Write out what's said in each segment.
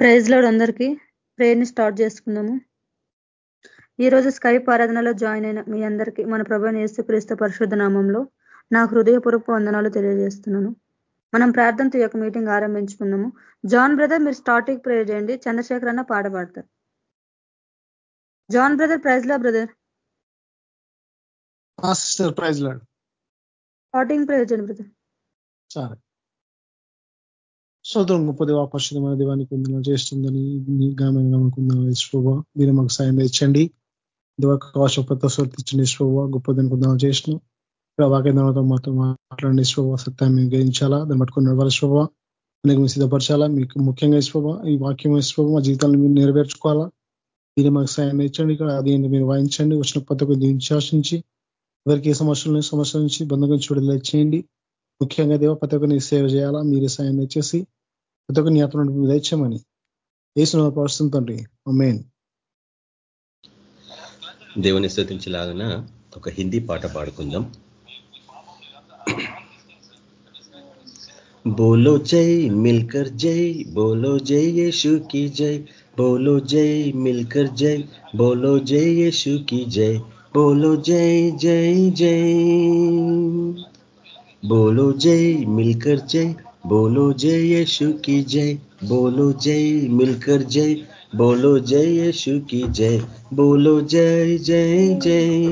Praise load అందరికీ. ప్రేయర్ని start చేసుకుందాము. ఈరోజు స్కైప్ ఆరాధనలో జాయిన్ అయిన మీ అందరికీ మన ప్రభు నేస్తు క్రీస్తు పరిశుద్ధ నామంలో నా హృదయపూర్వక వందనాలు తెలియజేస్తున్నాను. మనం ప్రార్థనతో యొక్క మీటింగ్ ఆరంభించుకుందాము. జాన్ బ్రదర్ మీరు స్టార్టింగ్ ప్రేయర్ చేయండి. చంద్రశేఖర్ అన్న పాట పాడతారు. John brother praise Lord brother starting prayer చేయండి బ్రదర్ సరే. సోదరం గొప్ప దేవా పరిశుధమైన దేవానికి వందన చేస్తుందని గమనికుందాం యశ్వభ మీరు మాకు సాయం తెచ్చండి దివాకాశ కావశపత స్వర్తించండి యశ్వభ గొప్పదని కొందాలు చేసిన వాక్యంతో మాతో మాట్లాడండి యశ్వభ సత్యాన్ని గ్రహించాలా దాన్ని పట్టుకుని నడవాలి శోభ అనేక సిద్ధపరచాలా మీకు ముఖ్యంగా యశ్వభ ఈ వాక్యం యశ్వభ మా జీవితాలను మీరు నెరవేర్చుకోవాలా మీరు మాకు సాయం తెచ్చండి ఇక్కడ అది మీరు వాయించండి వచ్చిన పద్ధతి దించాశించి ఎవరికి ఏ సమస్యలు సమస్యల నుంచి బంధం చూడలే చేయండి ముఖ్యంగా దేవ పథకం సేవ చేయాలా మీరు సాయం తెచ్చేసి ప్రతి ఒక్క జ్ఞాపకం దయచేయమని. వేసిన పరిస్థితి తండ్రి. మెయిన్ దేవుని స్థుతించలాగన ఒక హిందీ పాట పాడుకుందాం. బోలో జై మిల్కర్ జై బోలో జై యేషు కి జై బోలో జై మిల్కర్ జై బోలో జై యేషు కి జై బోలో జై జై జై. బోలో జై మిల్కర్ జై बोलो जय यीशु की जय, बोलो जय मिलकर जय, बोलो जय यीशु की जय, बोलो जय जय जय।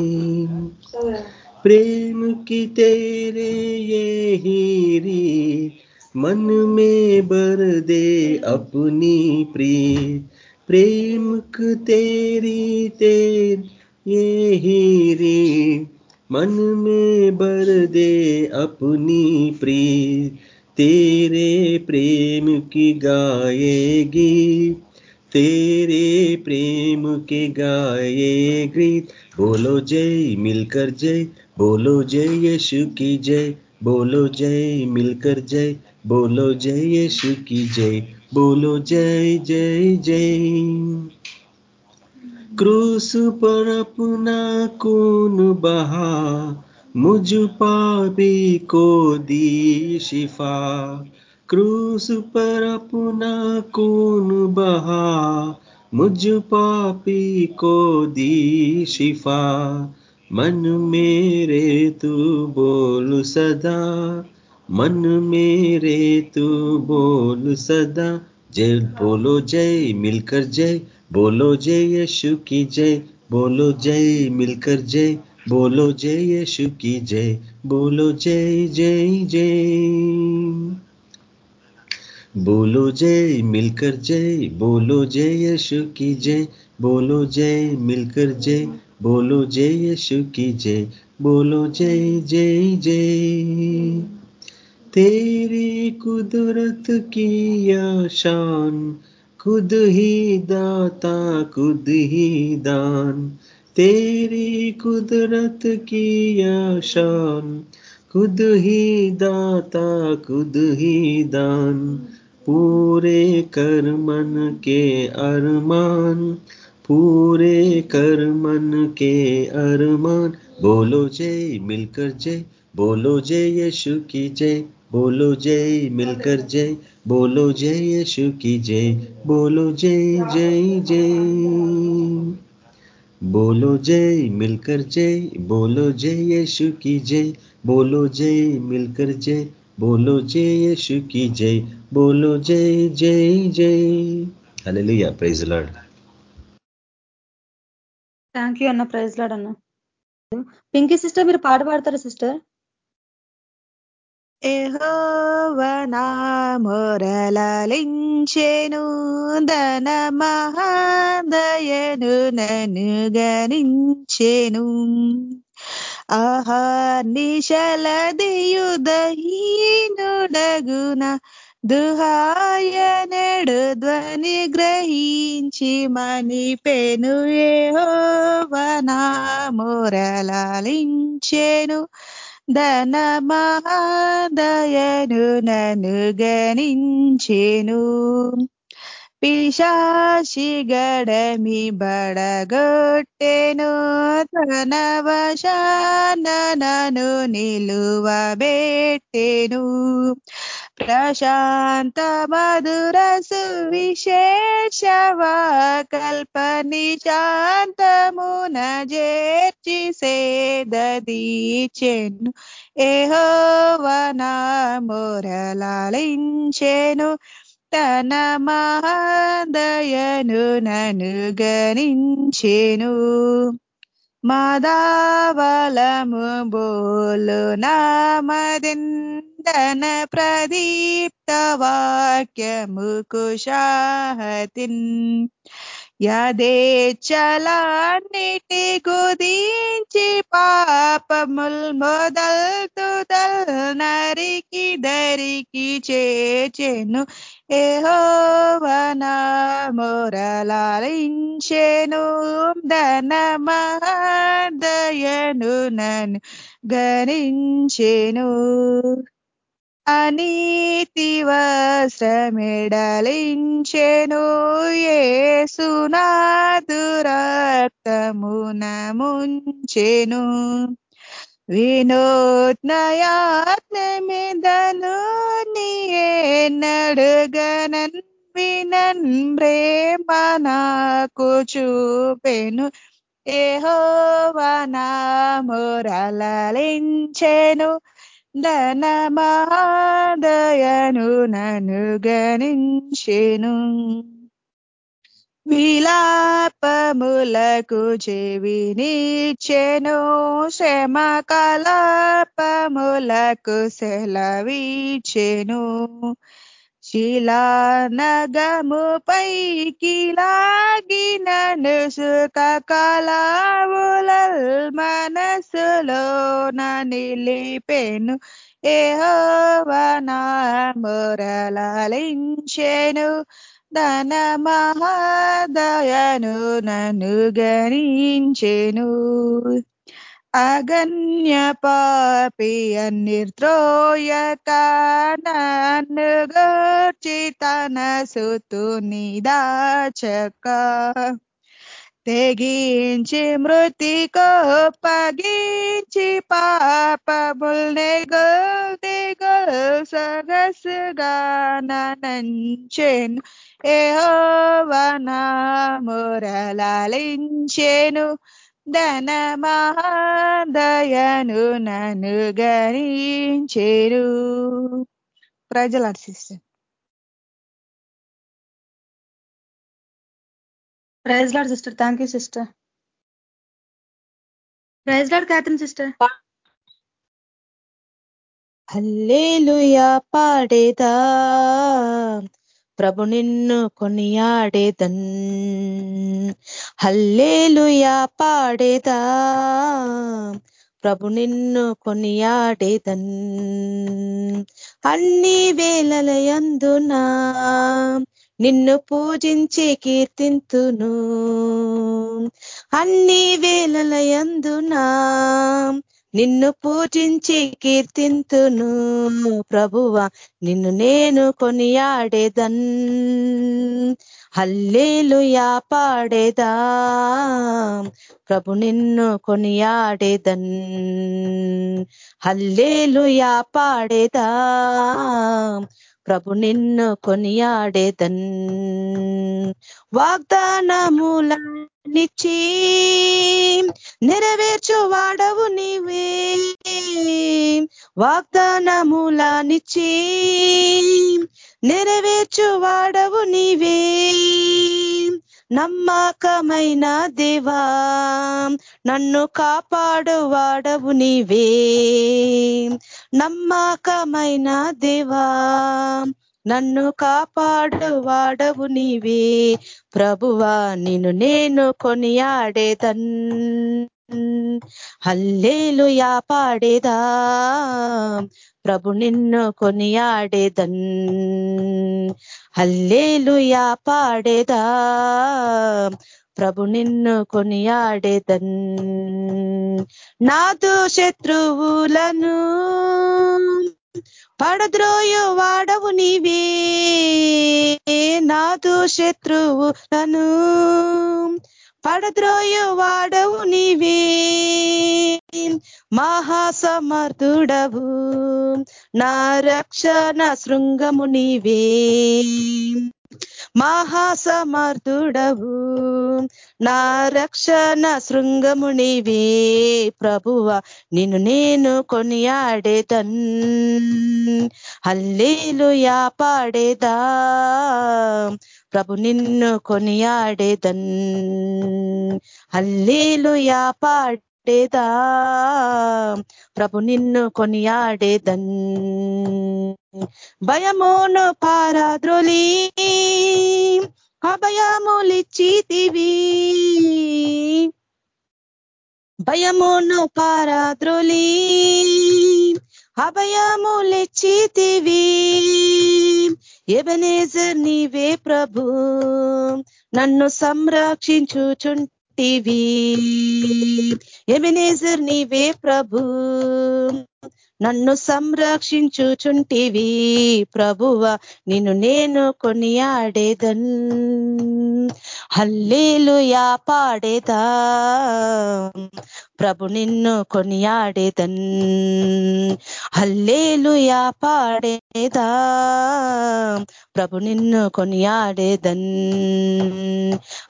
प्रेम की तेरे ये हीरी मन में बर दे अपनी प्रिय प्रेम की तेरी तेर ये हीरी मन में बर दे अपनी प्रिय तेरे प्रेम की गाएगी, तेरे प्रेम के गाएगी। बोलो जय, मिलकर जय, बोलो जय, यीशु की जय, बोलो जय, मिलकर जय, बोलो जय, यीशु की जय, बोलो जय जय जय। क्रूस पर अपना कौन बहा मुझ पापी को दी शिफा। क्रूस पर अपना कौन बहा। मुझ पापी को दी शिफा। मन मेरे तू बोल सदा। मन मेरे तू बोल सदा। जय बोलो जय, मिलकर जय। बोलो जय यशु की जय। बोलो जय, मिलकर जय। बोलो जय यीशु की जय, बोलो जय जय जय। बोलो जय, मिलकर जय, बोलो जय यीशु की जय, बोलो जय, मिलकर जय, बोलो जय यीशु की जय, बोलो जय जय जय। तेरी कुदरत की शान खुद ही दाता, खुद ही दान। तेरी कुदरत की शान खुद ही दाता, खुद ही दान। पूरे कर मन के अरमान, पूरे कर मन के अरमान। बोलो जय, मिलकर जय। बोलो जय, यीशु की जय। बोलो जय, मिलकर जय। बोलो जय, यीशु की जय। बोलो जय जय जय। बोलो जय मिलकर जय बोलो जय यीशु की जय बोलो जय मिलकर जय बोलो जय यीशु की जय बोलो जय जय जय hallelujah praise lord thank you అన్న ప్రైజ్ లాడ్ అన్న పింకీ సిస్టర్ మీరు పాట పాడతారా సిస్టర్ ఎహోవనా మొరలించెను దన మహాదయను నను గణించెను ఆహా నిశలదియుదహీనుడగున దుహాయనడు ధ్వని గ్రహించి మని పెను ఏహోవనా మొరలించెను ధన మహాదయను నన్ను గణించెను పిశాసి గడమి బడగొట్టెను. తన వశాన నను నిలువబెట్టెను. ప్రశాంత మధుర సువిశేషవ కల్పని శాంతమున జేర్చి సేదీచెను ఏహోవనా మొరలాలించెను తన మహాదయను నను గణించెను మాదావలము బోలు నామదిన్ ప్రదీప్త వాక్యము కుషాహతిన్ యదేచ్చలాన్నిటి గుదించి పాపముల్ మొదల్ తుదల్ నరికి దరికి చేచెను ఏహోవనా మొరలాలించెను ధన మహాదయను నన్ను గణించెను అనీతి వస్త్రమిడలించెను వస్త్రమెడలించెను ఏసునాదురక్తమున ముంచెను వినూత్నయాత్మమిదను నీయే వినన్ ప్రేమనాకు చూపెను ఏహోవనా మొరలలించెను ధనమాదయను నను గణించెను విలాపములకు చెవినిచ్చెను శ్రమ కలాపములకు సెలవిచ్చెను శిలానగము పైకి లాగినను సుఖ కళావులల్ మనసులో నిలిపెను. ఏహోవనా మొరలాలించెను ధన మహాదయను నను గణించెను. అగన్య పాపి నిర్ద్రోయక నన్ను గూర్చి తన తెగించి మృతికో పగించి పాపముల్ నెగల్ దిగల్ సగసుగా నంచెను ఏహోవనా మురలాలించెను. ధన మహాదయను నన్ను గణించెను ప్రజలాడు sister. Praise Lord sister thank you sister. Praise Lord Catherine sister. Hallelujah పాడేదా. ప్రభు నిన్ను కొనియాడేదన్. హల్లేలుయా పాడేదా. ప్రభు నిన్ను కొనియాడేదన్. అన్ని వేలలయందునా నిన్ను పూజించి కీర్తింతును. అన్ని వేలలయందునా నిన్ను పూజించి కీర్తింతును ప్రభువ. నిన్ను నేను కొనియాడేదన్. హల్లేలుయా పాడేదా. ప్రభు నిన్ను కొనియాడేదన్. హల్లేలుయా పాడేదా. ప్రభు నిన్ను కొనియాడేదన్. వాగ్దానములనిచ్చి నెరవేర్చు వాడవు నీవే. వాగ్దానములనిచ్చి నెరవేర్చు వాడవు నీవే. నమ్మకమైన దేవా నన్ను కాపాడు వాడవు నీవే. నమ్మకమైన దేవా నన్ను కాపాడు వాడవు నీవే. ప్రభువా నిన్ను నేను కొనియాడేదన్. హల్లేలు పాడేదా. ప్రభు నిన్ను కొనియాడేదన్. హల్లేలు పాడేదా. ప్రభు నిన్ను కొనియాడేదన్. నాతో శత్రువులను పడద్రోయు వాడవు నీవే. నాతో శత్రువులను పడద్రోయు వాడవు నీవే. మహాసమర్థుడవు నా రక్షణ శృంగము నీవే. మహాసమర్థుడవు. నా రక్షణ శృంగమునివే ప్రభువ నిన్ను నేను కొనియాడేదన్. హల్లేలు పాడేదా ప్రభు నిన్ను కొనియాడేదన్. హల్లేలు పాడేదా. ప్రభు నిన్ను కొనియాడేదన్. భయమును పారాద్రులి. అభయములిచ్చితివి. భయమును పారాద్రులి. అభయములిచ్చితివి. ఎవనేజర్ నీవే ప్రభు. నన్ను సంరక్షించుచుంటివి ఎమినేజర్ నీవే ప్రభు. నన్ను సంరక్షించుచుంటివి. ప్రభువ నిన్ను నేను కొనియాడేదన్. హల్లేలు పాడేదా. ప్రభు నిన్ను కొనియాడేదన్. హల్లేలు పాడేదా. ప్రభు నిన్ను కొనియాడేదన్.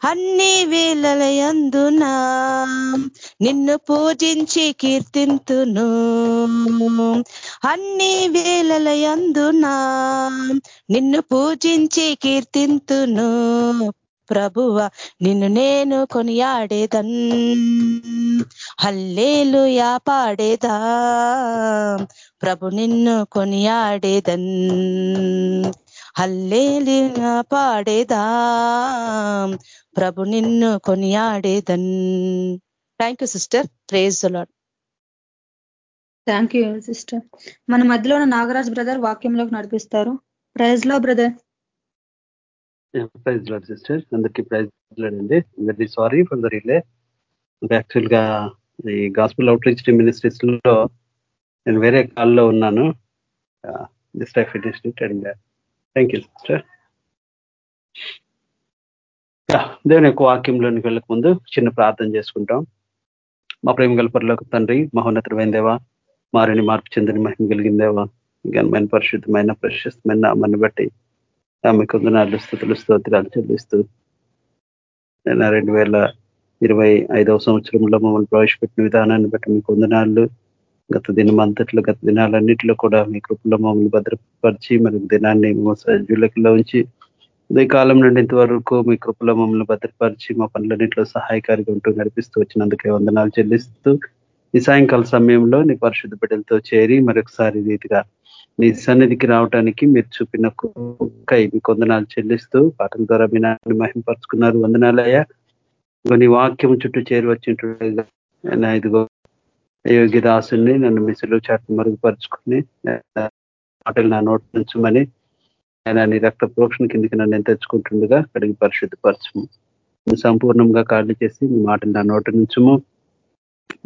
అన్ని వేళలయందునా నిన్ను పూజించి కీర్తింతును. అన్ని వేళల వేళలయందునా నిన్ను పూజించి కీర్తింతును. ప్రభువ నిన్ను నేను కొనియాడేదన్. హల్లేలు పాడేదా. ప్రభు నిన్ను కొనియాడేదన్. హల్లేలు పాడేదా. ప్రభు నిన్ను కొనియాడేదన్. Thank you sister praise Lord thank you sister మన మధ్యలో ఉన్న నాగరాజ్ బ్రదర్ వాక్యంలోకి నడిపిస్తారు. ప్రైజ్లో బ్రదర్ ప్రైజ్ లాడ్ సిస్టర్ అందరికీ ప్రైజ్ అండి. Very sorry for the delay యాక్చువల్గా ఈ గాస్పుల్ అవుట్ రీచ్ మినిస్ట్రీస్లో నేను వేరే కాల్లో ఉన్నాను. Just I finish it and thank you sister దేవుని యొక్క వాక్యంలోనికి వెళ్ళక ముందు చిన్న ప్రార్థన చేసుకుంటాం. మా ప్రేమ గల్పర్లోకి తండ్రి మహోన్నతమైన దేవా మారిని మార్పు చెందిన మహిమ కలిగిందేవా ఘనమైన పరిశుద్ధమైన ప్రశస్తమైన నామాన్ని బట్టి ఆమె కొందనాలు స్థుతులు స్తోత్రాలు చెల్లిస్తూ రెండు వేల ఇరవై ఐదవ సంవత్సరంలో మమ్మల్ని ప్రవేశపెట్టిన విధానాన్ని బట్టి మీ కొందనాళ్ళు గత దినం అంతట్లో గత దినాలన్నింటిలో కూడా మీ కృపలో మమ్మల్ని భద్రపరిచి మరి దినాన్ని సజ్జులకిలో ఉంచి ఉదయ కాలం నుండి ఇంతవరకు మీ కృపలో మమ్మల్ని భద్రపరిచి మా పనులన్నింటిలో సహాయకారిగా ఉంటూ నడిపిస్తూ వచ్చినందుకే వందనాలు చెల్లిస్తూ ఈ సాయంకాల సమయంలో నీ పరిశుద్ధ బిడ్డలతో చేరి మరొకసారి రీతిగా నీ సన్నిధికి రావటానికి మీరు చూపిన కుక్కై మీ కొందనాలు చెల్లిస్తూ పాటల ద్వారా మీ నాన్న మహింపరుచుకున్నారు. వందనాలయ్యా నీ వాక్యం చుట్టూ చేరి వచ్చినట్టుగా ఇదిగో యోగి దాసుని నన్ను మిసులు చాటు మరుగుపరుచుకుని పాటలు నా నోటి నుంచమని ఆయన నీ రక్త ప్రోక్షణ కిందికి నన్ను తెచ్చుకుంటుండగా అడిగి పరిశుద్ధపరచము. సంపూర్ణంగా ఖాళీ చేసి మీ మాటలు నా నోటి నుంచము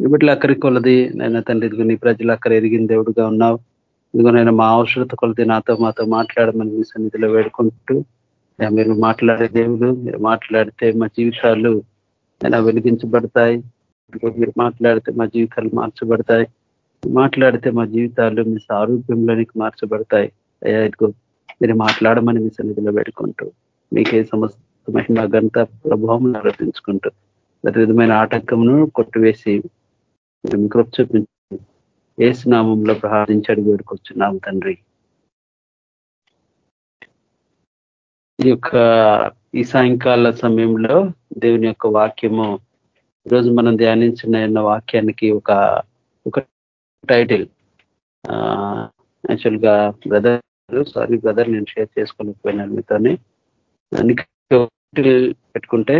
ఇప్పట్లో అక్కడికి కొలది నేను తండ్రి ఇదిగో నీ ప్రజలు అక్కడ ఎదిగిన దేవుడుగా ఉన్నావు. ఇదిగో నేను మా అవసరత కొలది నాతో మాతో మాట్లాడమని మీ సన్నిధిలో వేడుకుంటూ మీరు మాట్లాడే దేవుడు మీరు మాట్లాడితే మా జీవితాలు నేను వెలిగించబడతాయి. మీరు మాట్లాడితే మా జీవితాలు మార్చబడతాయి. మాట్లాడితే మా జీవితాలు మీ సారూప్యంలోనికి మార్చబడతాయి. అయ్యా ఇదిగో మీరు మాట్లాడమని మీ సన్నిధిలో పెట్టుకుంటూ మీకే సమస్త మహిమ గంత ప్రభావం ఆరోపించుకుంటూ ప్రతి విధమైన ఆటంకమును కొట్టివేసి కృప చూపించి ఏసునామంలో ప్రార్థించి వేడుకొచ్చున్నాము తండ్రి. ఈ యొక్క ఈ సాయంకాల సమయంలో దేవుని యొక్క వాక్యము ఈరోజు మనం ధ్యానించిన వాక్యానికి ఒక ఒక టైటిల్. యాక్చువల్గా బ్రదర్ సారీ బ్రదర్ నేను షేర్ చేసుకోలేకపోయినాను మీతోనే. దానికి పెట్టుకుంటే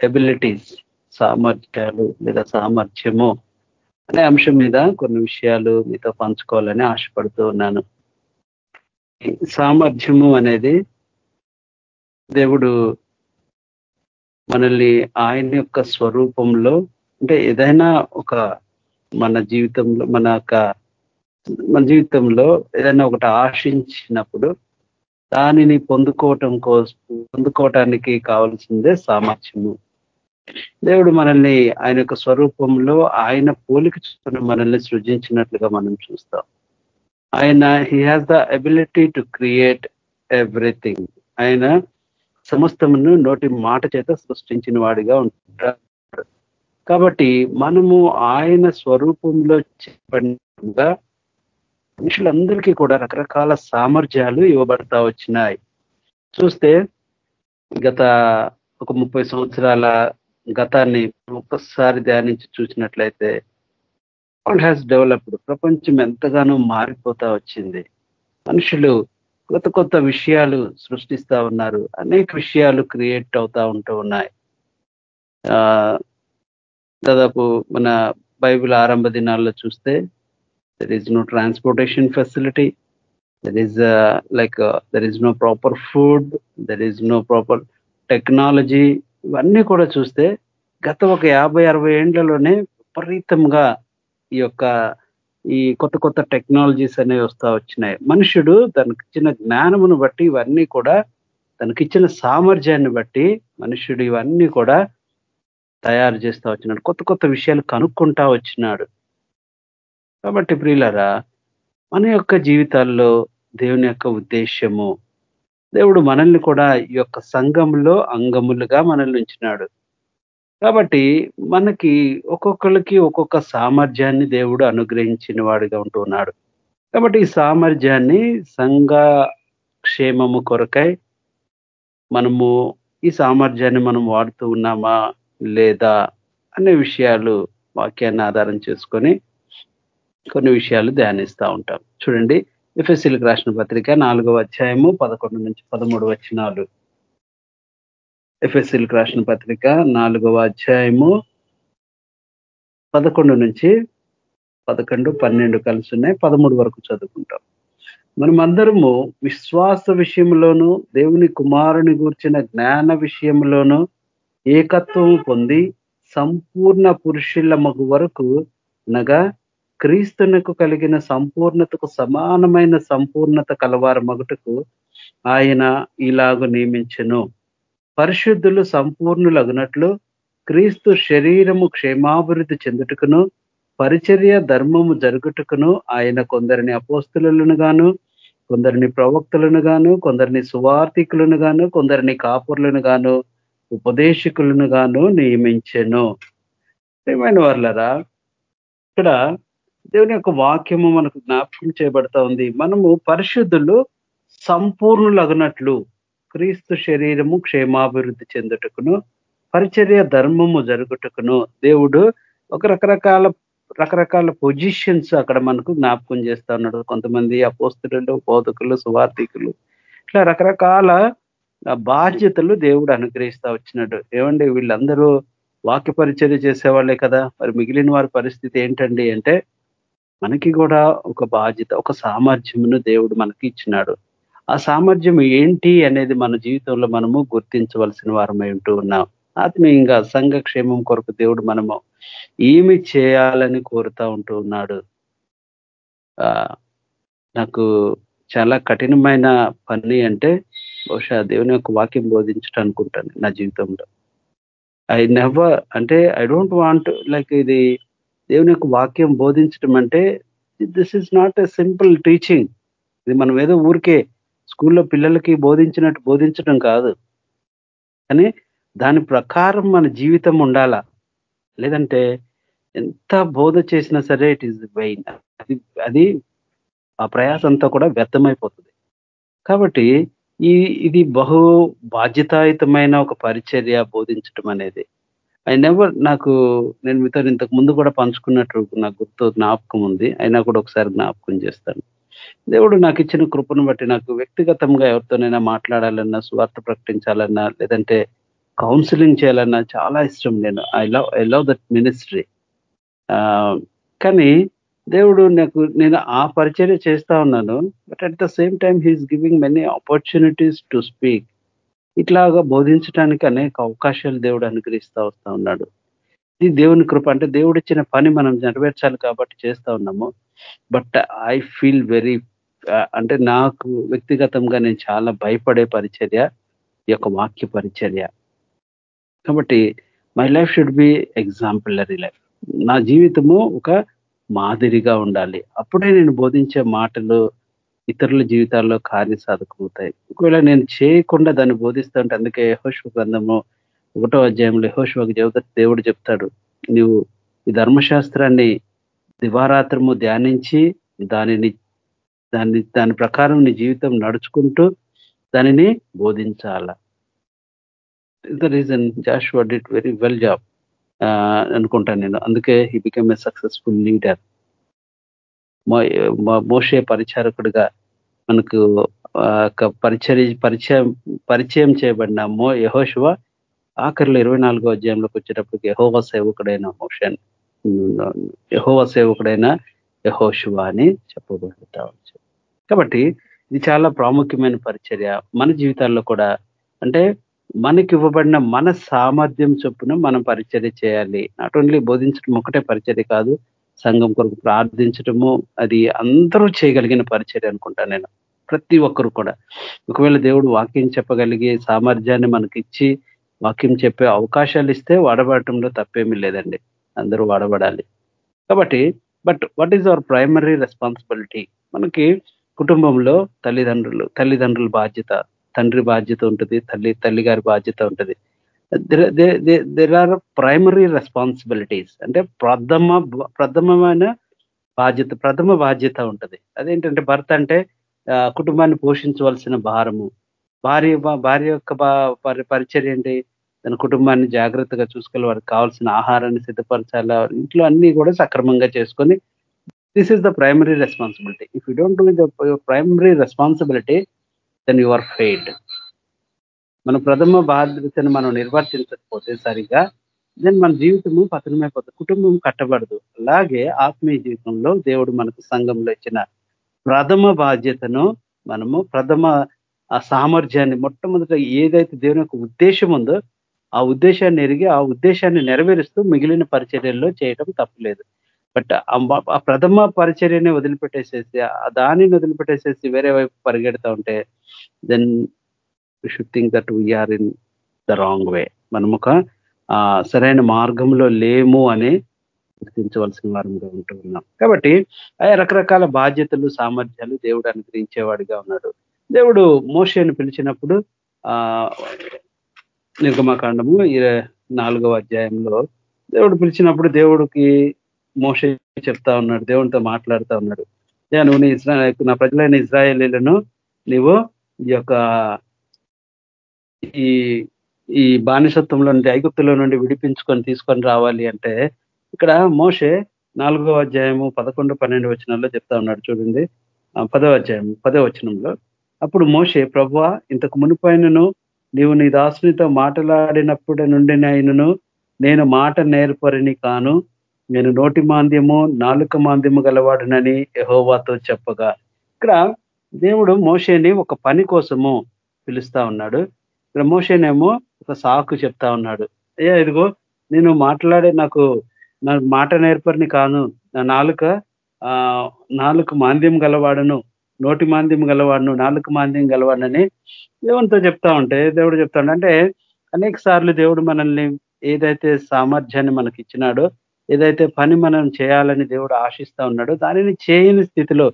ఎబిలిటీస్. సామర్థ్యాలు లేదా సామర్థ్యము అనే అంశం మీద కొన్ని విషయాలు మీతో పంచుకోవాలని ఆశపడుతూ ఉన్నాను. సామర్థ్యము అనేది దేవుడు మనల్ని ఆయన యొక్క స్వరూపంలో అంటే ఏదైనా ఒక మన జీవితంలో మన యొక్క మన జీవితంలో ఏదైనా ఒకటి ఆశించినప్పుడు దానిని పొందుకోవటం కోసం పొందుకోవటానికి కావాల్సిందే సామర్థ్యము. దేవుడు మనల్ని ఆయన యొక్క స్వరూపంలో ఆయన పోలిక చూసుకుని మనల్ని సృజించినట్లుగా మనం చూస్తాం. ఆయన he has the ability to create everything ఆయన సమస్తమును నోటి మాట చేత సృష్టించిన వాడిగా ఉంటాడు. కాబట్టి మనము ఆయన స్వరూపంలో చెప్పబడినగా మనుషులందరికీ కూడా రకరకాల సామర్థ్యాలు ఇవ్వబడతా వచ్చినాయి. చూస్తే గత ఒక ముప్పై సంవత్సరాల గతాన్ని ఒక్కసారి ధ్యానించి చూసినట్లయితే వరల్డ్ హ్యాస్ డెవలప్డ్ ప్రపంచం ఎంతగానో మారిపోతా వచ్చింది. మనుషులు కొత్త కొత్త విషయాలు సృష్టిస్తా ఉన్నారు. అనేక విషయాలు క్రియేట్ అవుతా ఉంటూ ఉన్నాయి. దాదాపు మన బైబిల్ ఆరంభ దినాల్లో చూస్తే there is no transportation facility there is like there is no proper food there is no proper technology ఇవన్నీ కూడా చూస్తే గత ఒక యాభై అరవై ఏండ్లలోనే విపరీతంగా ఈ యొక్క ఈ కొత్త కొత్త టెక్నాలజీస్ అనేవి వస్తా వచ్చినాయి. మనుషుడు తనకి ఇచ్చిన జ్ఞానమును బట్టి ఇవన్నీ కూడా తనకిచ్చిన సామర్థ్యాన్ని బట్టి మనుషుడు ఇవన్నీ కూడా తయారు చేస్తా వచ్చినాడు. కొత్త కొత్త విషయాలు కనుక్కుంటా వచ్చినాడు. కాబట్టి ప్రియులరా మన యొక్క జీవితాల్లో దేవుని యొక్క ఉద్దేశము దేవుడు మనల్ని కూడా ఈ యొక్క సంఘంలో అంగములుగా మనల్ని ఉంచినాడు. కాబట్టి మనకి ఒక్కొక్కరికి ఒక్కొక్క సామర్థ్యాన్ని దేవుడు అనుగ్రహించిన వాడిగా ఉంటున్నాడు కాబట్టి ఈ సామర్థ్యాన్ని సంఘ క్షేమము కొరకై మనము ఈ సామర్థ్యాన్ని మనం వాడుతూ ఉన్నామా లేదా అనే విషయాలు వాక్యాన్ని ఆధారం చేసుకొని కొన్ని విషయాలు ధ్యానిస్తూ ఉంటాం. చూడండి ఎఫ్ఎస్సీలకు రాసిన పత్రిక నాలుగవ అధ్యాయము పదకొండు నుంచి పదమూడు వచ్చినాలు ఎఫ్ఎస్సీలకు రాసిన పత్రిక నాలుగవ అధ్యాయము పదకొండు నుంచి పదకొండు పన్నెండు కలిసి ఉన్నాయి. పదమూడు వరకు చదువుకుంటాం. మనం అందరము విశ్వాస విషయంలోను దేవుని కుమారుని గూర్చిన జ్ఞాన విషయంలోను ఏకత్వం పొంది సంపూర్ణ పురుషుల మగు వరకు అనగా క్రీస్తునకు కలిగిన సంపూర్ణతకు సమానమైన సంపూర్ణత కలవారు మగుటకు ఆయన ఇలాగు నియమించను. పరిశుద్ధులు సంపూర్ణులగునట్లు క్రీస్తు శరీరము క్షేమాభివృద్ధి చెందుటకును పరిచర్య ధర్మము జరుగుటకును ఆయన కొందరిని అపోస్తులను గాను కొందరిని ప్రవక్తలను గాను కొందరిని సువార్థికులను గాను కొందరిని కాపురులను గాను ఉపదేశకులను గాను నియమించెను. ఏమైన వాళ్ళరా ఇక్కడ దేవుని యొక్క వాక్యము మనకు జ్ఞాపకం చేయబడతా ఉంది. మనము పరిశుద్ధులు సంపూర్ణులగనట్లు క్రీస్తు శరీరము క్షేమాభివృద్ధి చెందుటకును పరిచర్య ధర్మము జరుగుటకును దేవుడు ఒక రకరకాల రకరకాల పొజిషన్స్ అక్కడ మనకు జ్ఞాపకం చేస్తా ఉన్నాడు. కొంతమంది అపోస్తులు బోధకులు సువార్థికులు ఇట్లా రకరకాల బాధ్యతలు దేవుడు అనుగ్రహిస్తా వచ్చినాడు. ఏమండి వీళ్ళందరూ వాక్య పరిచర్య చేసేవాళ్ళే కదా? మరి మిగిలిన వారి పరిస్థితి ఏంటండి అంటే మనకి కూడా ఒక బాధ్యత ఒక సామర్థ్యమును దేవుడు మనకి ఇచ్చినాడు ఆ సామర్థ్యం ఏంటి అనేది మన జీవితంలో మనము గుర్తించవలసిన వారమై ఉంటూ ఉన్నాం. ఆత్మీయంగా సంఘక్షేమం కొరకు దేవుడు మనము ఏమి చేయాలని కోరుతా ఉంటూ ఉన్నాడు. ఆ నాకు చాలా కఠినమైన పని అంటే బహుశా దేవుని యొక్క వాక్యం బోధించడం అనుకుంటాను నా జీవితంలో. ఐ నెవర్ అంటే ఐ డోంట్ వాంట్ లైక్ ఇది దేవుని యొక్క వాక్యం బోధించడం అంటే this is not a simple teaching ఇది మనం ఏదో ఊరికే స్కూల్లో పిల్లలకి బోధించినట్టు బోధించడం కాదు. కానీ దాని ప్రకారం మన జీవితం ఉండాలా? లేదంటే ఎంత బోధ చేసినా సరే ఇట్ ఈస్ వెయిన్ అది అది ఆ ప్రయాసంతా కూడా వ్యర్థమైపోతుంది. కాబట్టి ఈ ఇది బహు బాధ్యతాయుతమైన ఒక పరిచర్య బోధించటం అనేది. ఐ నెవర్ నాకు నేను మీతో ఇంతకు ముందు కూడా పంచుకున్నట్టు నాకు గుర్తు జ్ఞాపకం ఉంది. అయినా కూడా ఒకసారి జ్ఞాపకం చేస్తాను. దేవుడు నాకు ఇచ్చిన కృపను బట్టి నాకు వ్యక్తిగతంగా ఎవరితోనైనా మాట్లాడాలన్నా స్వార్థ ప్రకటించాలన్నా లేదంటే కౌన్సిలింగ్ చేయాలన్నా చాలా ఇష్టం నేను. I love I love that ministry కానీ దేవుడు నాకు నేను ఆ పరిచర్య చేస్తా ఉన్నాను but at the same time he is giving many opportunities to speak ఇట్లాగా బోధించడానికి అనేక అవకాశాలు దేవుడు అనుగ్రహిస్తూ వస్తా ఉన్నాడు. ఇది దేవుని కృప. అంటే దేవుడు ఇచ్చిన పని మనం నెరవేర్చాలి కాబట్టి చేస్తూ ఉన్నాము. బట్ ఐ ఫీల్ వెరీ అంటే నాకు వ్యక్తిగతంగా నేను చాలా భయపడే పరిచర్య ఈ యొక్క వాక్య పరిచర్య. కాబట్టి my life should be exemplary life నా జీవితము ఒక మాదిరిగా ఉండాలి. అప్పుడే నేను బోధించే మాటలు ఇతరుల జీవితాల్లో కార్య సాధకమవుతాయి ఒకవేళ నేను చేయకుండా దాన్ని బోధిస్తుంటే అందుకే యహోష్వ గ్రంథము ఒకటో అధ్యాయంలో యహోష్వకు చెబుతా దేవుడు చెప్తాడు నువ్వు ఈ ధర్మశాస్త్రాన్ని దివారాత్రము ధ్యానించి దానిని దాన్ని దాని ప్రకారం నీ జీవితం నడుచుకుంటూ దానిని బోధించాల. The reason Joshua did very well job అనుకుంటాను నేను. అందుకే he become a successful leader మోషే పరిచారకుడిగా మనకు పరిచయ పరిచయం పరిచయం చేయబడిన మో యహోశివ ఆఖరిలో ఇరవై నాలుగో అధ్యాయంలోకి వచ్చేటప్పటికి యహోవ సేవకుడైన మోషన్ యహోవ సేవకుడైన యహోశివ అని చెప్పబడుతా కాబట్టి ఇది చాలా ప్రాముఖ్యమైన పరిచర్య. మన జీవితాల్లో కూడా అంటే మనకి ఇవ్వబడిన మన సామర్థ్యం చొప్పున మనం పరిచర్య చేయాలి. నాట్ ఓన్లీ బోధించడం ఒకటే పరిచర్య కాదు సంఘం కొరకు ప్రార్థించటము అది అందరూ చేయగలిగిన పరిచర్య అనుకుంటా నేను ప్రతి ఒక్కరు కూడా. ఒకవేళ దేవుడు వాక్యం చెప్పగలిగే సామర్థ్యాన్ని మనకి ఇచ్చి వాక్యం చెప్పే అవకాశాలు ఇస్తే వాడబడటంలో తప్పేమీ లేదండి. అందరూ వాడబడాలి. కాబట్టి but what is our primary responsibility? మనకి కుటుంబంలో తల్లిదండ్రులు తల్లిదండ్రుల బాధ్యత తండ్రి బాధ్యత ఉంటుంది తల్లి తల్లి గారి బాధ్యత ఉంటుంది. దెర్ ఆర్ ప్రైమరీ రెస్పాన్సిబిలిటీస్ అంటే ప్రథమ ప్రథమమైన బాధ్యత ప్రథమ బాధ్యత ఉంటుంది. అదేంటంటే భర్త అంటే కుటుంబాన్ని పోషించవలసిన భారము. భార్య భార్య యొక్క పరిచర్య ఏంటి? తన కుటుంబాన్ని జాగ్రత్తగా చూసుకోవాలి వారికి కావాల్సిన ఆహారాన్ని సిద్ధపరచాలా? ఇంట్లో అన్ని కూడా సక్రమంగా చేసుకొని this is the primary responsibility if you don't do the primary responsibility then you are failed మన ప్రథమ బాధ్యతను మనం నిర్వర్తించకపోతే సరిగా దెన్ మన జీవితము పతనమైపోతుంది కుటుంబం కట్టబడదు. అలాగే ఆత్మీయ జీవితంలో దేవుడు మనకు సంఘంలో ఇచ్చిన ప్రథమ బాధ్యతను మనము ప్రథమ ఆ సామర్థ్యాన్ని మొట్టమొదట ఏదైతే దేవుని యొక్క ఉద్దేశం ఉందో ఆ ఉద్దేశాన్ని ఎరిగి ఆ ఉద్దేశాన్ని నెరవేరుస్తూ మిగిలిన పరిచర్యల్లో చేయటం తప్పలేదు. బట్ ఆ ప్రథమ పరిచర్యని వదిలిపెట్టేసేసి దానిని వదిలిపెట్టేసేసి వేరే వైపు పరిగెడతా ఉంటే then we should think that we're in the wrong way మనం ఒక సరైన మార్గంలో లేము అని గుర్తించవలసిన వారంగా ఉంటూ ఉన్నాం. కాబట్టి ఆయా రకరకాల బాధ్యతలు సామర్థ్యాలు దేవుడు అనుగ్రహించేవాడిగా ఉన్నాడు. దేవుడు మోషేను పిలిచినప్పుడు ఆ నిర్గమకాండము నాలుగవ అధ్యాయంలో దేవుడు పిలిచినప్పుడు దేవుడికి మోషే చెప్తా ఉన్నాడు దేవునితో మాట్లాడుతూ ఉన్నాడు. నువ్వు నీ ఇస్రా నా ప్రజలైన ఇజ్రాయేలీలను నీవు ఈ యొక్క ఈ ఈ బానిసత్వంలో నుండి ఐగుప్తులో నుండి విడిపించుకొని తీసుకొని రావాలి అంటే ఇక్కడ మోషే నాలుగో అధ్యాయము పదకొండు పన్నెండు వచనంలో చెప్తా ఉన్నాడు చూడండి. పదో అధ్యాయం పదో వచనంలో. అప్పుడు మోషే ప్రభు ఇంతకు మునిపోయినను నీవు నీ దాసునితో మాట్లాడినప్పుడే నుండి ఆయనను నేను మాట నేర్పరిని కాను నేను నోటి మాంద్యము నాలుక మాంద్యము గలవాడునని యహోవాతో చెప్పగా. ఇక్కడ దేవుడు మోషేని ఒక పని కోసము పిలుస్తా ఉన్నాడు. ఇక్కడ ఏమో ఒక సాకు చెప్తా ఉన్నాడు. అయ్యా ఇదిగో నేను మాట్లాడే నాకు నా మాట నేర్పరిని కాను. నా నాలుక ఆ నాలుగు మాంద్యం గలవాడను. నోటి మాంద్యం గలవాడును నాలుగు మాంద్యం గలవాడనని దేవునితో చెప్తా ఉంటే దేవుడు చెప్తాడు అంటే అనేక సార్లు దేవుడు మనల్ని ఏదైతే సామర్థ్యాన్ని మనకి ఇచ్చినాడో ఏదైతే పని మనం చేయాలని దేవుడు ఆశిస్తా ఉన్నాడో దానిని చేయని స్థితిలో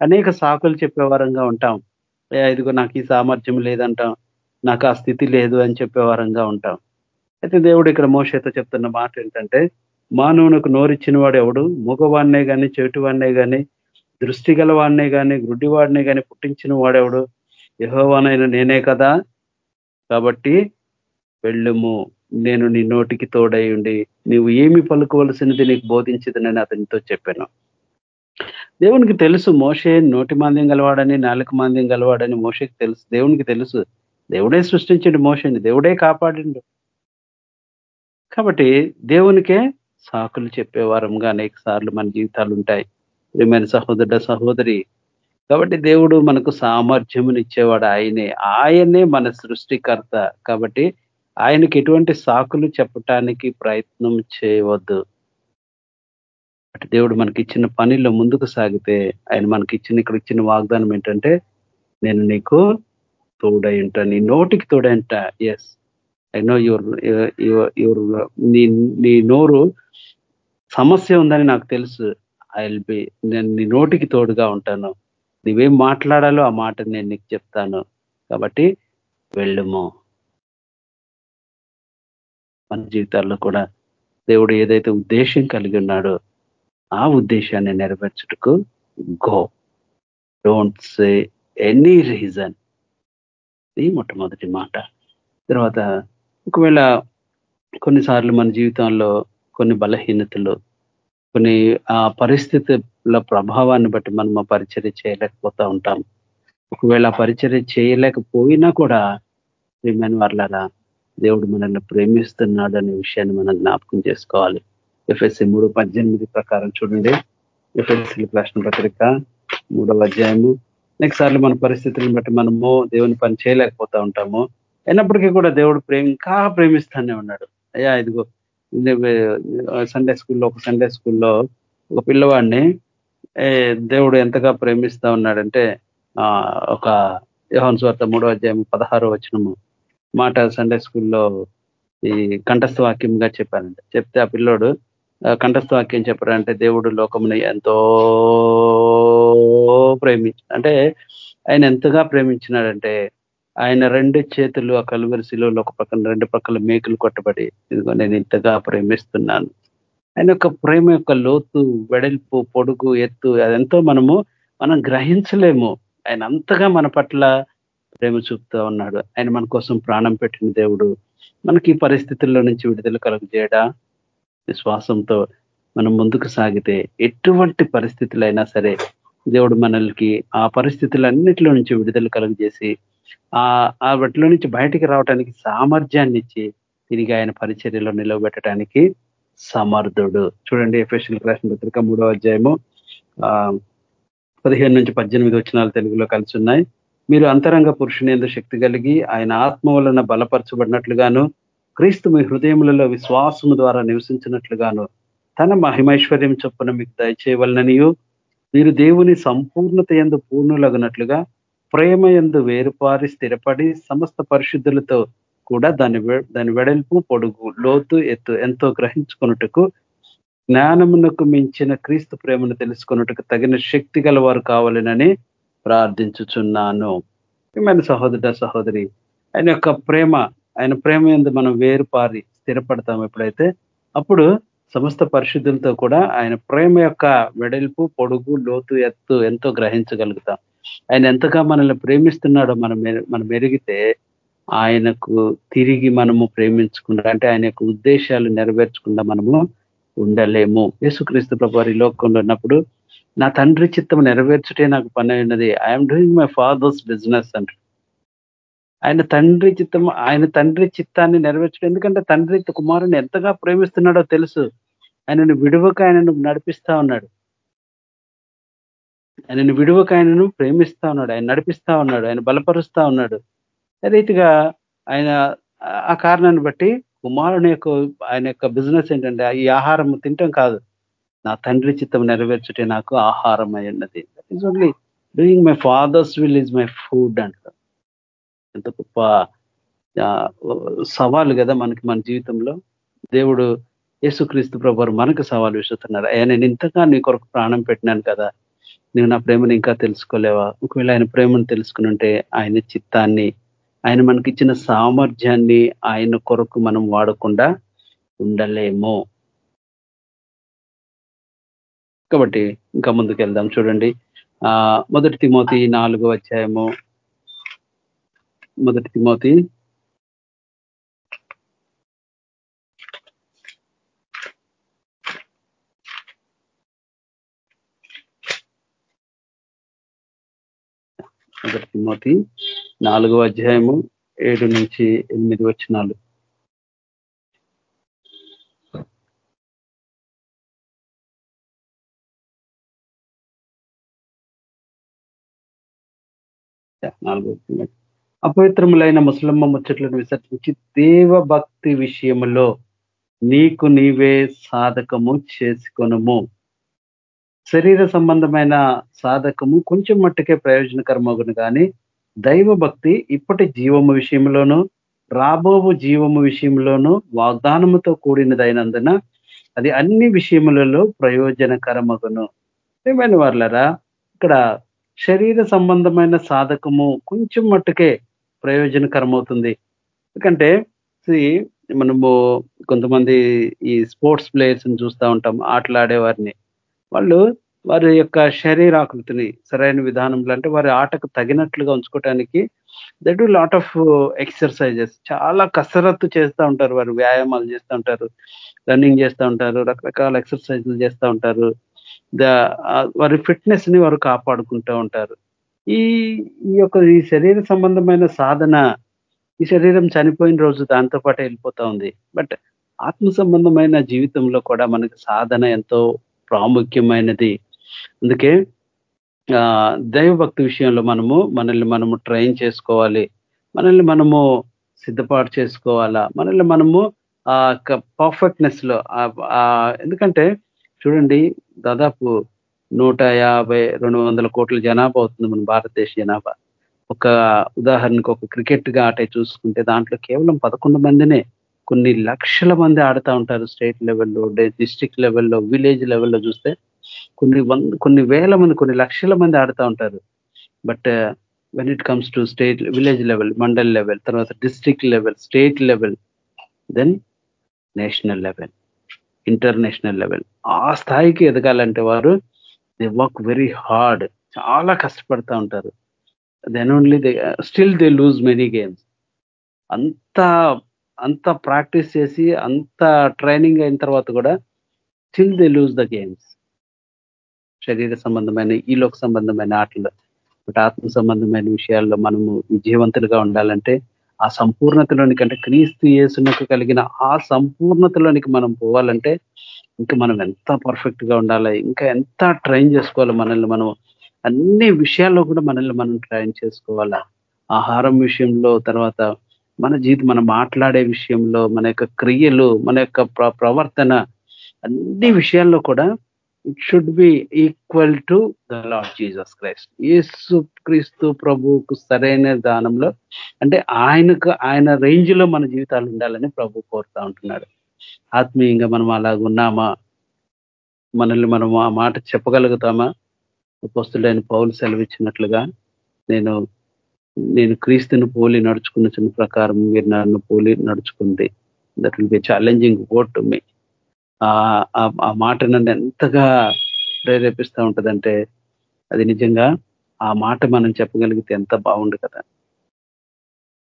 అనేక సాకులు చెప్పే వారంగా ఉంటాం. ఇదిగో నాకు ఈ సామర్థ్యం లేదంటాం. నాకు ఆ స్థితి లేదు అని చెప్పే వారంగా ఉంటాం. అయితే దేవుడు ఇక్కడ మోసతో చెప్తున్న మాట ఏంటంటే మానవునికి నోరిచ్చిన వాడు ఎవడు? మూగవాడినే కానీ చెవిటివాడినే కానీ దృష్టి గలవాడినే కానీ గుడ్డివాడినే కానీ పుట్టించిన వాడెవడు యహోవానైన నేనే కదా. కాబట్టి వెళ్ళుము. నేను నీ నోటికి తోడై ఉండి నీవు ఏమి పలుకోవలసినది నీకు బోధించదని అతనితో చెప్పాను. దేవునికి తెలుసు మోషే నోటి మాంద్యం గలవాడని నాలుక మాంద్యం గలవాడని మోషకి తెలుసు. దేవునికి తెలుసు దేవుడే సృష్టించండి మోషన్ దేవుడే కాపాడిండు. కాబట్టి దేవునికే సాకులు చెప్పేవారంగా అనేక సార్లు మన జీవితాలు ఉంటాయి ప్రియమైన సహోదరుడ సహోదరి కాబట్టి దేవుడు మనకు సామర్థ్యమునిచ్చేవాడు ఆయనే. ఆయనే మన సృష్టికర్త. కాబట్టి ఆయనకి ఎటువంటి సాకులు చెప్పటానికి ప్రయత్నం చేయవద్దు. అటు దేవుడు మనకి ఇచ్చిన పనిలో ముందుకు సాగితే ఆయన మనకి ఇచ్చిన ఇక్కడ ఇచ్చిన వాగ్దానం ఏంటంటే నేను నీకు తోడై ఉంటా నీ నోటికి తోడంట. Yes I know your your నీ నీ నోరు సమస్య ఉందని నాకు తెలుసు. ఐ విల్ బి నేను నీ నోటికి తోడుగా ఉంటాను. నువ్వేం మాట్లాడాలో ఆ మాట నేను నీకు చెప్తాను. కాబట్టి వెళ్ళము. మన జీవితాల్లో కూడా దేవుడు ఏదైతే ఉద్దేశం కలిగి ఉన్నాడో ఆ ఉద్దేశాన్ని నెరవేర్చుటకు go don't say any reason ఇది మొట్టమొదటి మాట. తర్వాత ఒకవేళ కొన్నిసార్లు మన జీవితంలో కొన్ని బలహీనతలు కొన్ని ఆ పరిస్థితుల ప్రభావాన్ని బట్టి మనం ఆ పరిచర్య చేయలేకపోతా ఉంటాం. ఒకవేళ పరిచర్య చేయలేకపోయినా కూడా ప్రియమైన వర్లారా దేవుడు మనల్ని ప్రేమిస్తున్నాడు అనే విషయాన్ని మనం జ్ఞాపకం చేసుకోవాలి. ఎఫ్ఎస్సి మూడు పద్దెనిమిది ప్రకారం చూడండి. ఎఫ్ఎస్సి ప్రశ్న పత్రిక మూడవ అధ్యాయము నెక్స్ట్ సార్లు మన పరిస్థితులను బట్టి మనము దేవుని పని చేయలేకపోతా ఉంటాము. అయినప్పటికీ కూడా దేవుడు ప్రేమ ఇంకా ప్రేమిస్తానే ఉన్నాడు. అయ్యా ఇదిగో సండే స్కూల్లో ఒక సండే స్కూల్లో ఒక పిల్లవాడిని దేవుడు ఎంతగా ప్రేమిస్తా ఉన్నాడంటే ఆ ఒక యోహన్ స్వార్త మూడో అధ్యాయం పదహారో వచ్చినము మాట సండే స్కూల్లో ఈ కంఠస్థ వాక్యంగా చెప్పానంట చెప్తే ఆ పిల్లోడు కంఠస్థ వాక్యం చెప్పారంటే దేవుడు లోకముని ఎంతో ప్రేమించి అంటే ఆయన ఎంతగా ప్రేమించినాడంటే ఆయన రెండు చేతులు ఆ కలువరి శిలువలో ఒక పక్కన రెండు పక్కల మేకులు కొట్టబడి ఇదిగో నేను ఇంతగా ప్రేమిస్తున్నాను. ఆయన యొక్క ప్రేమ యొక్క లోతు వెడల్పు పొడుగు ఎత్తు అదెంతో మనము మనం గ్రహించలేము. ఆయన అంతగా మన పట్ల ప్రేమ చూపుతూ ఉన్నాడు. ఆయన మన కోసం ప్రాణం పెట్టిన దేవుడు. మనకి ఈ పరిస్థితుల్లో నుంచి విడుదల కలుగజేయడా విశ్వాసంతో మనం ముందుకు సాగితే ఎటువంటి పరిస్థితులైనా సరే దేవుడు మనల్కి ఆ పరిస్థితులన్నిటిలో నుంచి విడుదల కలుగజేసి చేసి ఆ ఆ వాటిలో నుంచి బయటికి రావడానికి సామర్థ్యాన్ని ఇచ్చి తిరిగి ఆయన పరిచర్యలో నిలవబెట్టడానికి సమర్థుడు. చూడండి ఎఫెషల్ రాసిన పత్రిక మూడో అధ్యాయము ఆ పదిహేను నుంచి పద్దెనిమిది వచ్చినాలు తెలుగులో కలిసి ఉన్నాయి. మీరు అంతరంగ పురుషుని ఎందు శక్తి కలిగి ఆయన ఆత్మ వలన బలపరచబడినట్లుగాను క్రీస్తు మీ హృదయములలో విశ్వాసము ద్వారా నివసించినట్లుగాను తన మహిమైశ్వర్యం చొప్పున మీకు దయచేయవలననియు మీరు దేవుని సంపూర్ణత ఎందు పూర్ణులగినట్లుగా ప్రేమ ఎందు వేరుపారి స్థిరపడి సమస్త పరిశుద్ధులతో కూడా దాని దాని వెడల్పు పొడుగు లోతు ఎత్తు ఎంతో గ్రహించుకున్నట్టుకు జ్ఞానమునకు మించిన క్రీస్తు ప్రేమను తెలుసుకున్నట్టుకు తగిన శక్తి గలవారు కావాలనని ప్రార్థించుచున్నాను. మన సహోదర సహోదరి ఆయన యొక్క ప్రేమ ఆయన ప్రేమ ఎందు మనం వేరుపారి స్థిరపడతాం ఎప్పుడైతే అప్పుడు సమస్త పరిశుద్ధులతో కూడా ఆయన ప్రేమ యొక్క వెడల్పు పొడుగు లోతు ఎత్తు ఎంతో గ్రహించగలుగుతాం. ఆయన ఎంతగా మనల్ని ప్రేమిస్తున్నాడో మనం మనం ఎరిగితే ఆయనకు తిరిగి మనము ప్రేమించకుండా అంటే ఆయన యొక్క ఉద్దేశాలు నెరవేర్చకుండా మనము ఉండలేము. యేసుక్రీస్తు ప్రభు ఈ లోకంలో ఉన్నప్పుడు నా తండ్రి చిత్తం నెరవేర్చుటే నాకు పని అయినది I'm doing my father's business అంటారు ఆయన తండ్రి చిత్తం ఆయన తండ్రి చిత్తాన్ని నెరవేర్చడం. ఎందుకంటే తండ్రి కుమారుని ఎంతగా ప్రేమిస్తున్నాడో తెలుసు. ఆయనను విడువక ఆయనను నడిపిస్తా ఉన్నాడు. ఆయనను విడువక ఆయనను ప్రేమిస్తా ఉన్నాడు. ఆయన నడిపిస్తా ఉన్నాడు. ఆయన బలపరుస్తా ఉన్నాడు. రీతిగా ఆయన ఆ కారణాన్ని బట్టి కుమారుని యొక్క ఆయన యొక్క బిజినెస్ ఏంటంటే ఈ ఆహారం తింటాం కాదు. నా తండ్రి చిత్తం నెరవేర్చుటే నాకు ఆహారం అన్నది is only doing my father's will is my food అంటారు. ఎంత గొప్ప సవాలు కదా మనకి మన జీవితంలో. దేవుడు యేసుక్రీస్తు ప్రభు మనకు సవాలు విసుతున్నారు ఆయన నేను ఇంతగా నీ కొరకు ప్రాణం పెట్టినాను కదా నువ్వు నా ప్రేమను ఇంకా తెలుసుకోలేవా? ఒకవేళ ఆయన ప్రేమను తెలుసుకుని ఉంటే ఆయన చిత్తాన్ని ఆయన మనకి ఇచ్చిన సామర్థ్యాన్ని ఆయన కొరకు మనం వాడకుండా ఉండలేము. కాబట్టి ఇంకా ముందుకు వెళ్దాం. చూడండి. ఆ మొదటి తిమోతి నాలుగో అధ్యాయము. మొదటి తిమోతి మొదటి తిమోతి నాలుగో అధ్యాయము ఏడు నుంచి ఎనిమిది వచ్చినాలు నాలుగో అపవిత్రములైన ముసలమ్మ ముచ్చట్లను విసర్జించి దేవ భక్తి నీకు నీవే సాధకము చేసుకొనము. శరీర సంబంధమైన సాధకము కొంచెం మట్టుకే ప్రయోజనకరమగును కానీ దైవ భక్తి ఇప్పటి జీవము విషయంలోనూ రాబోవు జీవము విషయంలోనూ వాగ్దానముతో కూడినదైనందున అది అన్ని విషయములలో ప్రయోజనకరమగును. ఏమైన వాళ్ళరా ఇక్కడ శరీర సంబంధమైన సాధకము కొంచెం మట్టుకే ప్రయోజనకరమవుతుంది. ఎందుకంటే మనము కొంతమంది ఈ స్పోర్ట్స్ ప్లేయర్స్ చూస్తూ ఉంటాం ఆటలాడే వారిని వాళ్ళు వారి యొక్క శరీరాకృతిని సరైన విధానంలో అంటే వారి ఆటకు తగినట్లుగా ఉంచుకోవటానికి that do lot of exercises చాలా కసరత్తు చేస్తూ ఉంటారు వారు వ్యాయామాలు చేస్తూ ఉంటారు రన్నింగ్ చేస్తూ ఉంటారు రకరకాల ఎక్సర్సైజులు చేస్తూ ఉంటారు. ద- వారి ఫిట్నెస్ని వారు కాపాడుకుంటూ ఉంటారు. ఈ ఈ యొక్క ఈ శరీర సంబంధమైన సాధన ఈ శరీరం చనిపోయిన రోజు దాంతో పాటు వెళ్ళిపోతా ఉంది. బట్ ఆత్మ సంబంధమైన జీవితంలో కూడా మనకి సాధన ఎంతో ప్రాముఖ్యమైనది. అందుకే ఆ దైవభక్తి విషయంలో మనము మనల్ని మనము ట్రైన్ చేసుకోవాలి. మనల్ని మనము సిద్ధపాటు చేసుకోవాలా? మనల్ని మనము ఆ పర్ఫెక్ట్నెస్లో ఆ- ఎందుకంటే చూడండి దాదాపు నూట యాభై రెండు వందల కోట్ల జనాభా అవుతుంది మన భారతదేశ జనాభా. ఒక ఉదాహరణకు ఒక క్రికెట్గా ఆట చూసుకుంటే దాంట్లో కేవలం పదకొండు మందినే కొన్ని లక్షల మంది ఆడుతూ ఉంటారు స్టేట్ లెవెల్లో డిస్టిక్ లెవెల్లో విలేజ్ లెవెల్లో చూస్తే కొన్ని కొన్ని వేల మంది కొన్ని లక్షల మంది ఆడుతూ ఉంటారు. But when it comes to state village level mandal level తర్వాత district level state level then national level international level. ఆ స్థాయికి ఎదగాలంటే వారు దే వర్క్ వెరీ హార్డ్ చాలా కష్టపడతా ఉంటారు. Then only they still they lose many games అంత అంత ప్రాక్టీస్ చేసి అంత ట్రైనింగ్ అయిన తర్వాత కూడా still they lose the games శరీర సంబంధమైన ఈలోక సంబంధమైన ఆటలు బట్ ఆత్మ సంబంధమైన విషయాల్లో మనము విజయవంతులుగా ఉండాలంటే ఆ సంపూర్ణతలోనికి అంటే క్రీస్తు యేసునకు కలిగిన ఆ సంపూర్ణతలోనికి మనం పోవాలంటే ఇంకా మనం ఎంత పర్ఫెక్ట్గా ఉండాలి ఇంకా ఎంత ట్రైన్ చేసుకోవాలి మనల్ని మనం అన్ని విషయాల్లో కూడా మనల్ని మనం ట్రైన్ చేసుకోవాలా. ఆహారం విషయంలో తర్వాత మన జీవితం మనం మాట్లాడే విషయంలో మన యొక్క క్రియలు మన యొక్క ప్రవర్తన అన్ని విషయాల్లో కూడా it should be equal to the lord Jesus Christ యేసు క్రీస్తు ప్రభువుకు సరైన దానంలో అంటే ఆయనకు ఆయన రేంజ్లో మన జీవితాలు ఉండాలని ప్రభు కోరుతా ఉంటున్నాడు. ఆత్మీయంగా మనం అలాగ ఉన్నామా? మనల్ని మనం ఆ మాట చెప్పగలుగుతామా? పుస్తులైన పౌలు సెలవిచ్చినట్లుగా నేను నేను క్రీస్తుని పోలి నడుచుకున్న చిన్న ప్రకారం మీరు నన్ను పోలి నడుచుకుంది. That will be challenging oath to me ఆ మాట నన్ను ఎంతగా ప్రేరేపిస్తూ ఉంటుందంటే అది నిజంగా ఆ మాట మనం చెప్పగలిగితే ఎంత బాగుండు కదా.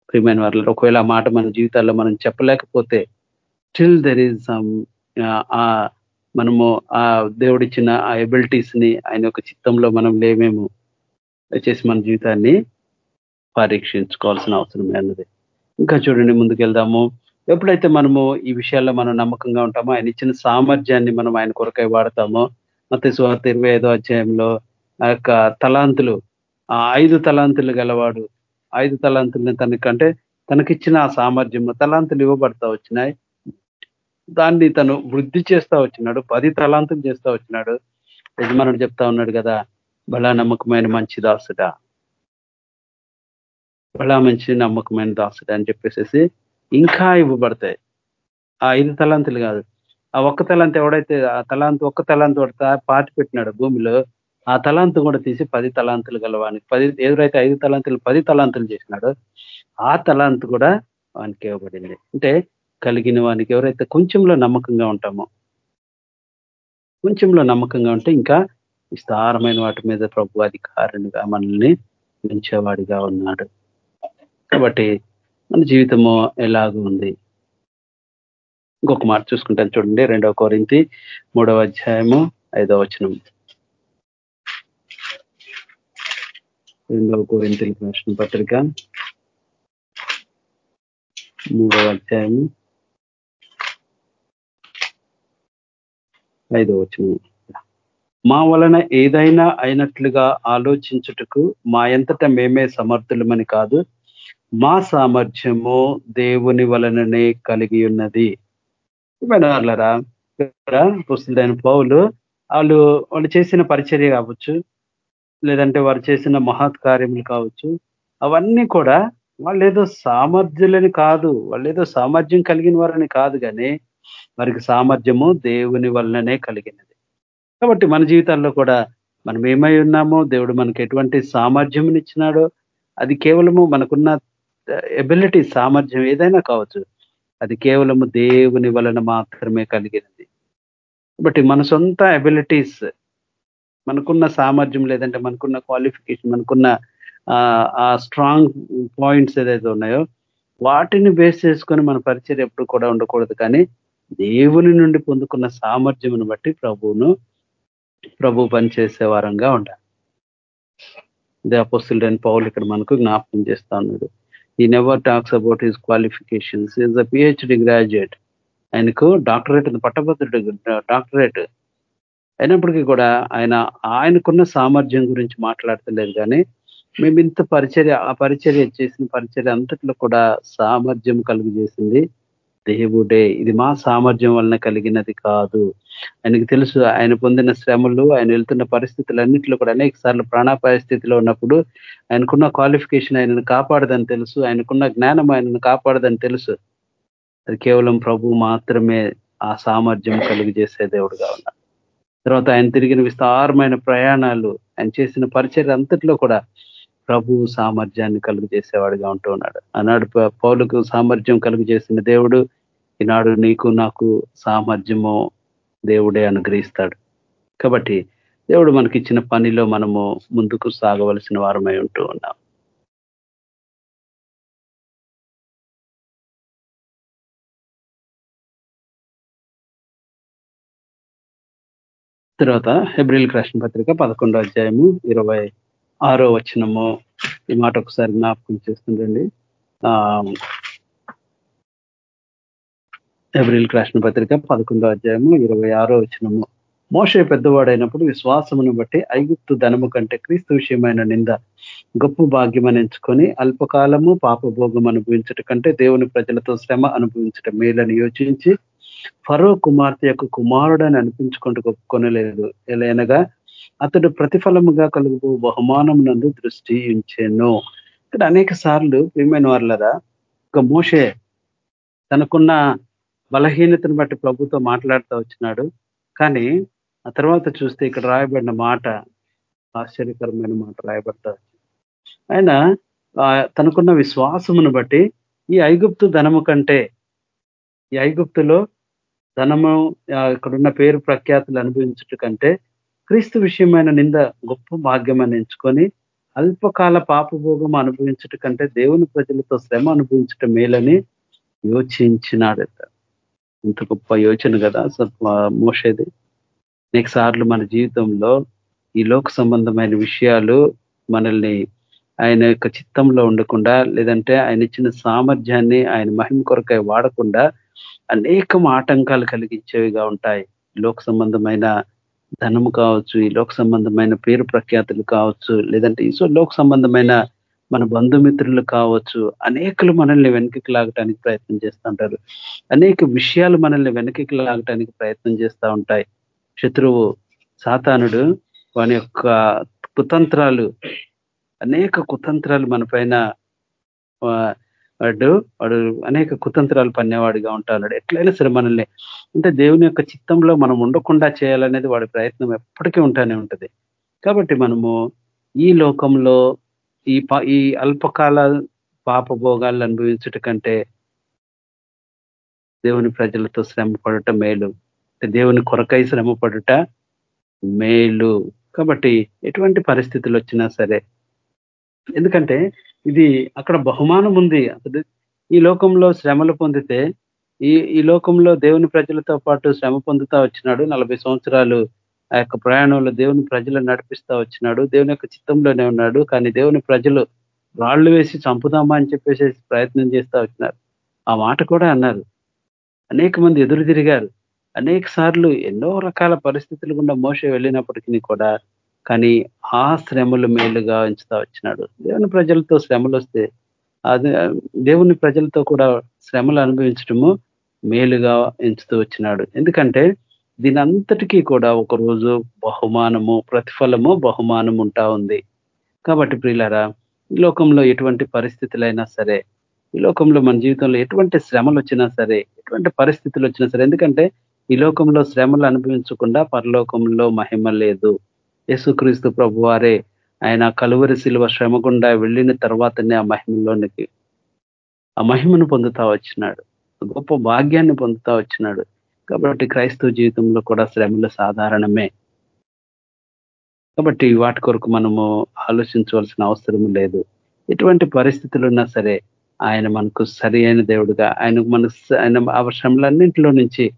ప్రియమైన వాళ్ళు ఒకవేళ ఆ మాట మన జీవితాల్లో మనం చెప్పలేకపోతే స్టిల్ దెర్ ఈజ్ సమ్ మనము ఆ దేవుడిచ్చిన ఆ ఎబిలిటీస్ని ఆయన యొక్క చిత్తంలో మనం లేమేమో దయచేసి మన జీవితాన్ని పరీక్షించుకోవాల్సిన అవసరం అన్నది ఇంకా చూడండి ముందుకెళ్దాము. ఎప్పుడైతే మనము ఈ విషయాల్లో మనం నమ్మకంగా ఉంటామో ఆయన ఇచ్చిన సామర్థ్యాన్ని మనం ఆయన కొరకై వాడతామో మత స్వార్థ ఇరవై ఐదో అధ్యాయంలో ఆ యొక్క తలాంతులు ఆ ఐదు తలాంతులు గలవాడు ఐదు తలాంతుల్ని తనకంటే తనకిచ్చిన ఆ సామర్థ్యము తలాంతులు ఇవ్వబడతా వచ్చినాయి. దాన్ని తను వృద్ధి చేస్తా వచ్చినాడు పది తలాంతులు చేస్తా వచ్చినాడు. యజమానుడు చెప్తా ఉన్నాడు కదా బలా నమ్మకమైన మంచి దాసుడా. బలా మంచి నమ్మకమైన దాసుడు అని చెప్పేసి ఇంకా ఇవ్వబడతాయి. ఆ ఐదు తలాంతులు కాదు. ఆ ఒక్క తలాంత ఎవడైతే ఆ తలాంత ఒక్క తలాంత పడతా పాతి పెట్టినాడు భూమిలో ఆ తలాంతు కూడా తీసి పది తలాంతులు గలవానికి పది ఎదురైతే ఐదు తలాంతులు పది తలాంతులు చేసినాడు ఆ తలాంతు కూడా వానికి ఇవ్వబడింది. అంటే కలిగిన వానికి ఎవరైతే కొంచెంలో నమ్మకంగా ఉంటామో కొంచెంలో నమ్మకంగా ఉంటే ఇంకా విస్తారమైన వాటి మీద ప్రభు అధికారునిగా మనల్ని పెంచేవాడిగా ఉన్నాడు. కాబట్టి మన జీవితము ఎలాగ ఉంది? ఇంకొక మాట చూసుకుంటాను చూడండి. రెండవ కోరింతి మూడవ అధ్యాయము ఐదవ వచనం. రెండవ కోరింతలు ప్రశ్న పత్రిక మూడవ అధ్యాయము ఐదవ వచనం. మా వలన ఏదైనా అయినట్లుగా ఆలోచించుటకు మా ఎంతట మేమే సమర్థులమని కాదు మా సామర్థ్యము దేవుని వలననే కలిగి ఉన్నది. వినర్లరా పుస్తులైన పౌలు వాళ్ళు వాళ్ళు చేసిన పరిచర్య కావచ్చు లేదంటే వారు చేసిన మహత్ కార్యములు కావచ్చు అవన్నీ కూడా వాళ్ళు ఏదో సామర్థ్యులని కాదు వాళ్ళు ఏదో సామర్థ్యం కలిగిన వారని కాదు కానీ వారికి సామర్థ్యము దేవుని వలననే కలిగినది. కాబట్టి మన జీవితాల్లో కూడా మనం ఏమై ఉన్నామో దేవుడు మనకి ఎటువంటి సామర్థ్యం ఇచ్చినాడో అది కేవలము మనకున్న ఎబిలిటీ సామర్థ్యం ఏదైనా కావచ్చు అది కేవలము దేవుని వలన మాత్రమే కలిగినది. కాబట్టి మన సొంత ఎబిలిటీస్ మనకున్న సామర్థ్యం లేదంటే మనకున్న క్వాలిఫికేషన్ మనకున్న ఆ స్ట్రాంగ్ పాయింట్స్ ఏదైతే ఉన్నాయో వాటిని బేస్ చేసుకొని మన పరిచయం ఎప్పుడు కూడా ఉండకూడదు. కానీ దేవుని నుండి పొందుకున్న సామర్థ్యమును బట్టి ప్రభువును ప్రభు పనిచేసే వారంగా ఉండాలి. అదే అపోస్తుల్ పౌలు ఇక్కడ మనకు జ్ఞాపకం చేస్తా ఉన్నాడు. He never talks about his qualifications is a PhD graduate ఆయనకు డాక్టరేట్ పట్టభద్రుడు డాక్టరేట్ అయినప్పటికీ కూడా ఆయన ఆయనకున్న సామర్థ్యం గురించి మాట్లాడతలేదు కానీ మేము ఇంత పరిచర్య ఆ పరిచర్య చేసిన పరిచర్య అంతట్లో కూడా సామర్థ్యం కలుగు చేసింది దేవుడే. ఇది మా సామర్థ్యం వలన కలిగినది కాదు. ఆయనకు తెలుసు ఆయన పొందిన శ్రమలు ఆయన వెళ్తున్న పరిస్థితులన్నింటిలో కూడా అనేక సార్లు ప్రాణాపాయ స్థితిలో ఉన్నప్పుడు ఆయనకున్న క్వాలిఫికేషన్ ఆయనను కాపాడదని తెలుసు ఆయనకున్న జ్ఞానం ఆయనను కాపాడదని తెలుసు. అది కేవలం ప్రభు మాత్రమే ఆ సామర్థ్యం కలుగు చేసే దేవుడుగా ఉన్నాడు. తర్వాత ఆయన తిరిగిన విస్తారమైన ప్రయాణాలు ఆయన చేసిన పరిచర్య అంతట్లో కూడా ప్రభు సామర్థ్యాన్ని కలుగు చేసేవాడిగా ఉంటూ ఉన్నాడు. ఆనాడు పౌలకు సామర్థ్యం కలుగు చేసిన దేవుడు ఈనాడు నీకు నాకు సామర్థ్యము దేవుడే అనుగ్రహిస్తాడు. కాబట్టి దేవుడు మనకి ఇచ్చిన పనిలో మనము ముందుకు సాగవలసిన వారమై ఉంటూ ఉన్నాం. తర్వాత హెబ్రిల్ కృష్ణ పత్రిక పదకొండో అధ్యాయము ఇరవై ఆరో వచనము ఈ మాట ఒకసారి జ్ఞాపకం చేస్తుండండి. ఎబ్రిల్ కృష్ణ పత్రిక పదకొండో అధ్యాయము ఇరవై ఆరో వచనము. మోసే పెద్దవాడైనప్పుడు విశ్వాసమును బట్టి ఐగుప్తు ధనము కంటే క్రీస్తు విషయమైన నింద గొప్ప భాగ్యం ఎంచుకొని అల్పకాలము పాపభోగం అనుభవించట కంటే దేవుని ప్రజలతో శ్రమ అనుభవించటం మేలని యోచించి ఫరో కుమార్తె యొక్క కుమారుడని అనిపించుకుంటూ ఒప్పుకొనలేదు. ఎలైనగా అతడు ప్రతిఫలముగా కలుగు బహుమానం నందు దృష్టి ఉంచాను. ఇక్కడ అనేక సార్లు ప్రియమైన వాళ్ళరా ఒక మోషే తనకున్న బలహీనతను బట్టి ప్రభుతో మాట్లాడుతూ వచ్చినాడు. కానీ ఆ తర్వాత చూస్తే ఇక్కడ రాయబడిన మాట ఆశ్చర్యకరమైన మాట రాయబడతా ఆయన తనకున్న విశ్వాసమును బట్టి ఈ ఐగుప్తు ధనము కంటే ఈ ఐగుప్తులో ధనము ఇక్కడున్న పేరు ప్రఖ్యాతులు అనుభవించట కంటే క్రీస్తు విషయమైన నింద గొప్ప భాగ్యమని ఎంచుకొని అల్పకాల పాపభోగం అనుభవించట కంటే దేవుని ప్రజలతో శ్రమ అనుభవించటం మేలని యోచించినాడట ఇంత గొప్ప యోచన కదా మోసేది అనేక సార్లు మన జీవితంలో ఈ లోక సంబంధమైన విషయాలు మనల్ని ఆయన యొక్క చిత్తంలో ఉండకుండా లేదంటే ఆయన ఇచ్చిన సామర్థ్యాన్ని ఆయన మహిమ కొరకై వాడకుండా అనేకం ఆటంకాలు కలిగించేవిగా ఉంటాయి. లోక సంబంధమైన ధనము కావచ్చు ఈ లోక సంబంధమైన పేరు ప్రఖ్యాతులు కావచ్చు లేదంటే ఈ లోక సంబంధమైన మన బంధుమిత్రులు కావచ్చు అనేకలు మనల్ని వెనక్కి లాగటానికి ప్రయత్నం చేస్తుంటారు అనేక విషయాలు మనల్ని వెనక్కి లాగటానికి ప్రయత్నం చేస్తూ ఉంటాయి. శత్రువు సాతానుడు వాని యొక్క కుతంత్రాలు అనేక కుతంత్రాలు మన పైన వాడు వాడు అనేక కుతంత్రాలు పన్నేవాడిగా ఉంటాడు ఎట్లయినా సరే మనల్ని అంటే దేవుని యొక్క చిత్తంలో మనం ఉండకుండా చేయాలనేది వాడి ప్రయత్నం ఎప్పటికీ ఉంటానే ఉంటుంది. కాబట్టి మనము ఈ లోకంలో ఈ ఈ అల్పకాల పాప అనుభవించట అనుభవించుట కంటే దేవుని ప్రజలతో శ్రమ పడట మేలు. దేవుని కొరకై శ్రమ పడుట మేలు. కాబట్టి ఎటువంటి పరిస్థితులు వచ్చినా సరే ఎందుకంటే ఇది అక్కడ బహుమానం ఉంది. అసలు ఈ లోకంలో శ్రమలు పొందితే ఈ ఈ లోకంలో దేవుని ప్రజలతో పాటు శ్రమ పొందుతా వచ్చినాడు. నలభై సంవత్సరాలు ఆ యొక్క ప్రయాణంలో దేవుని ప్రజలను నడిపిస్తా వచ్చినాడు. దేవుని యొక్క చిత్తంలోనే ఉన్నాడు. కానీ దేవుని ప్రజలు రాళ్ళు వేసి చంపుదామా అని చెప్పేసి ప్రయత్నం చేస్తా వచ్చినారు. ఆ మాట కూడా అన్నారు. అనేక మంది ఎదురు తిరిగారు. అనేక సార్లు ఎన్నో రకాల పరిస్థితులు గుండా మోస వెళ్ళినప్పటికీ కూడా కానీ ఆ శ్రమలు మేలుగా ఎంచుతా వచ్చినాడు. దేవుని ప్రజలతో శ్రమలు వస్తే అది దేవుని ప్రజలతో కూడా శ్రమలు అనుభవించడము మేలుగా ఎంచుతూ వచ్చినాడు. ఎందుకంటే దీని అంతటికీ కూడా ఒకరోజు బహుమానము ప్రతిఫలము బహుమానం ఉంటా ఉంది. కాబట్టి ప్రియులారా ఈ లోకంలో ఎటువంటి పరిస్థితులైనా సరే ఈ లోకంలో మన జీవితంలో ఎటువంటి శ్రమలు వచ్చినా సరే ఎటువంటి పరిస్థితులు వచ్చినా సరే ఎందుకంటే ఈ లోకంలో శ్రమలు అనుభవించకుండా పరలోకంలో మహిమ లేదు. యేసుక్రీస్తు ప్రభు వారే ఆయన కలువరి శిలువ శ్రమ గుండా వెళ్ళిన తర్వాతనే ఆ మహిమలోనికి ఆ మహిమను పొందుతా వచ్చినాడు. గొప్ప భాగ్యాన్ని పొందుతా వచ్చినాడు. కాబట్టి క్రైస్తవ జీవితంలో కూడా శ్రమలు సాధారణమే. కాబట్టి వాటి కొరకు మనము ఆలోచించవలసిన అవసరం లేదు. ఎటువంటి పరిస్థితులు ఉన్నా సరే ఆయన మనకు సరి అయిన దేవుడుగా ఆయన మన ఆయన ఆ శ్రమలన్నింటిలో నుంచి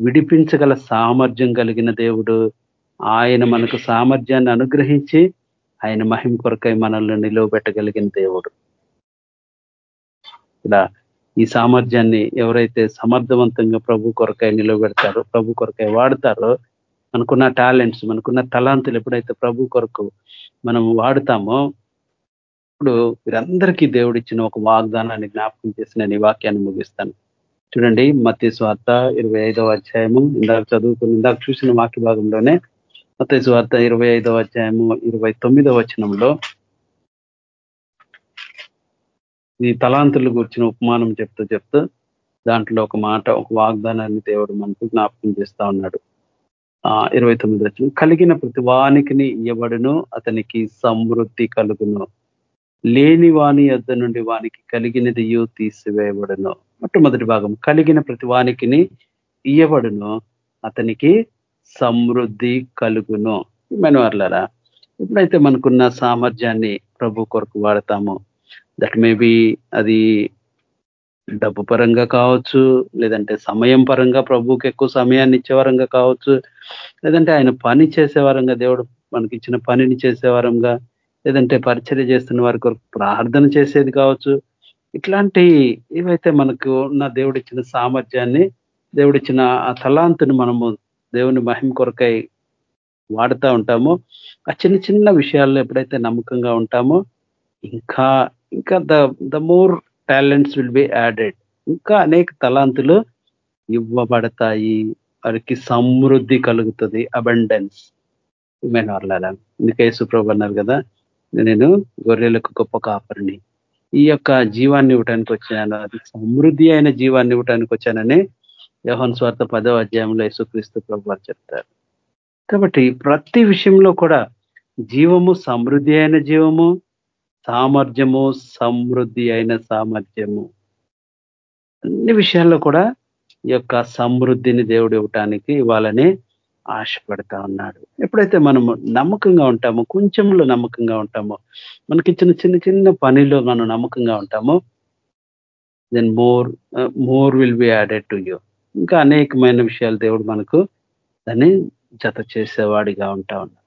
విడిపించగల సామర్థ్యం కలిగిన దేవుడు ఆయన మనకు సామర్థ్యాన్ని అనుగ్రహించి ఆయన మహిమ కొరకై మనల్ని నిలువబెట్టగలిగిన దేవుడు. ఇలా ఈ సామర్థ్యాన్ని ఎవరైతే సమర్థవంతంగా ప్రభు కొరకై నిలబెడతారో ప్రభు కొరకై వాడతారో మనకున్న టాలెంట్స్ మనకున్న తలాంతులు ఎప్పుడైతే ప్రభు కొరకు మనం వాడుతామో ఇప్పుడు వీరందరికీ దేవుడిచ్చిన ఒక వాగ్దానాన్ని జ్ఞాపకం చేసి నేను ఈ వాక్యాన్ని ముగిస్తాను. చూడండి మత్య స్వార్త ఇరవై ఐదవ అధ్యాయము ఇందాక చదువుకుని ఇందాక చూసిన వాక్య భాగంలోనే మత్య స్వార్త ఇరవై ఐదవ అధ్యాయము ఇరవై తొమ్మిదవ వచనంలో ఈ తలాంతులు కూర్చిన ఉపమానం చెప్తూ చెప్తూ దాంట్లో ఒక మాట ఒక వాగ్దానాన్ని దేవుడు మనకు జ్ఞాపకం చేస్తా ఉన్నాడు. ఆ ఇరవై తొమ్మిది వచ్చిన కలిగిన ప్రతి వానికిని ఇవ్వబడును అతనికి సమృద్ధి కలుగును. లేని వాని యొద్ నుండి వానికి కలిగినది తీసివేయబడును. మొట్టమొదటి భాగం. కలిగిన ప్రతి వానికిని ఇయ్యబడును అతనికి సమృద్ధి కలుగును. మెనవర్లరా ఎప్పుడైతే మనకున్న సామర్థ్యాన్ని ప్రభు కొరకు వాడతామో దట్ మేబీ అది డబ్బు పరంగా కావచ్చు లేదంటే సమయం పరంగా ప్రభుకి ఎక్కువ సమయాన్ని ఇచ్చేవారంగా కావచ్చు లేదంటే ఆయన పని చేసేవారంగా దేవుడు మనకి ఇచ్చిన పనిని చేసేవారంగా లేదంటే పరిచర్య చేస్తున్న వారి కొరకు ప్రార్థన చేసేది కావచ్చు. ఇట్లాంటి ఏవైతే మనకు ఉన్న దేవుడిచ్చిన సామర్థ్యాన్ని దేవుడిచ్చిన ఆ తలాంతుని మనము దేవుని మహిమ కొరకై వాడుతూ ఉంటామో ఆ చిన్న చిన్న విషయాల్లో ఎప్పుడైతే నమ్మకంగా ఉంటామో ఇంకా ఇంకా the the more talents will be added. ఇంకా అనేక తలాంతులు ఇవ్వబడతాయి. వారికి సమృద్ధి కలుగుతుంది. అబండెన్స్. ఉమెన్ వర్లాలా సుప్రభు అన్నారు కదా నేను గొర్రెలకు గొప్ప కాపరిని. ఈ యొక్క జీవాన్ని ఇవ్వటానికి వచ్చాను. అది సమృద్ధి అయిన జీవాన్ని ఇవ్వటానికి వచ్చానని యోహన్ స్వార్థ పదవ అధ్యాయంలో యేసుక్రీస్తు ప్రభు చెప్తారు. కాబట్టి ప్రతి విషయంలో కూడా జీవము సమృద్ధి అయిన జీవము సామర్థ్యము సమృద్ధి అయిన సామర్థ్యము. అన్ని విషయాల్లో కూడా ఈ యొక్క సమృద్ధిని దేవుడు ఇవ్వటానికి ఇవ్వాలని ఆశపడతా ఉన్నాడు. ఎప్పుడైతే మనము నమ్మకంగా ఉంటామో కొంచెంలో నమ్మకంగా ఉంటామో మనకిచ్చిన చిన్న చిన్న పనిలో మనం నమ్మకంగా ఉంటామో then more more will be added to you ఇంకా అనేకమైన విషయాలు దేవుడు మనకు దాన్ని జత చేసేవాడిగా ఉంటా ఉన్నాడు.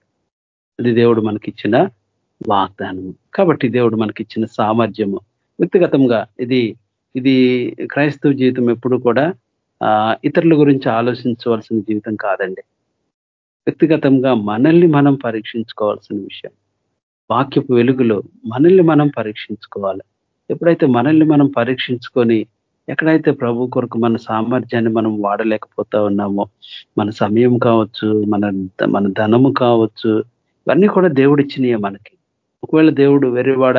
అది దేవుడు మనకిచ్చిన వాగ్దానము. కాబట్టి దేవుడు మనకిచ్చిన సామర్థ్యము. వ్యక్తిగతంగా ఇది ఇది క్రైస్తవ జీవితం ఎప్పుడు కూడా ఇతరుల గురించి ఆలోచించవలసిన జీవితం కాదండి. వ్యక్తిగతంగా మనల్ని మనం పరీక్షించుకోవాల్సిన విషయం. వాక్యపు వెలుగులో మనల్ని మనం పరీక్షించుకోవాలి. ఎప్పుడైతే మనల్ని మనం పరీక్షించుకొని ఎక్కడైతే ప్రభు కొరకు మన సామర్థ్యాన్ని మనం వాడలేకపోతా ఉన్నామో మన సమయం కావచ్చు మన మన ధనము కావచ్చు ఇవన్నీ కూడా దేవుడు ఇచ్చినాయే మనకి. ఒకవేళ దేవుడు వెర్రివాడ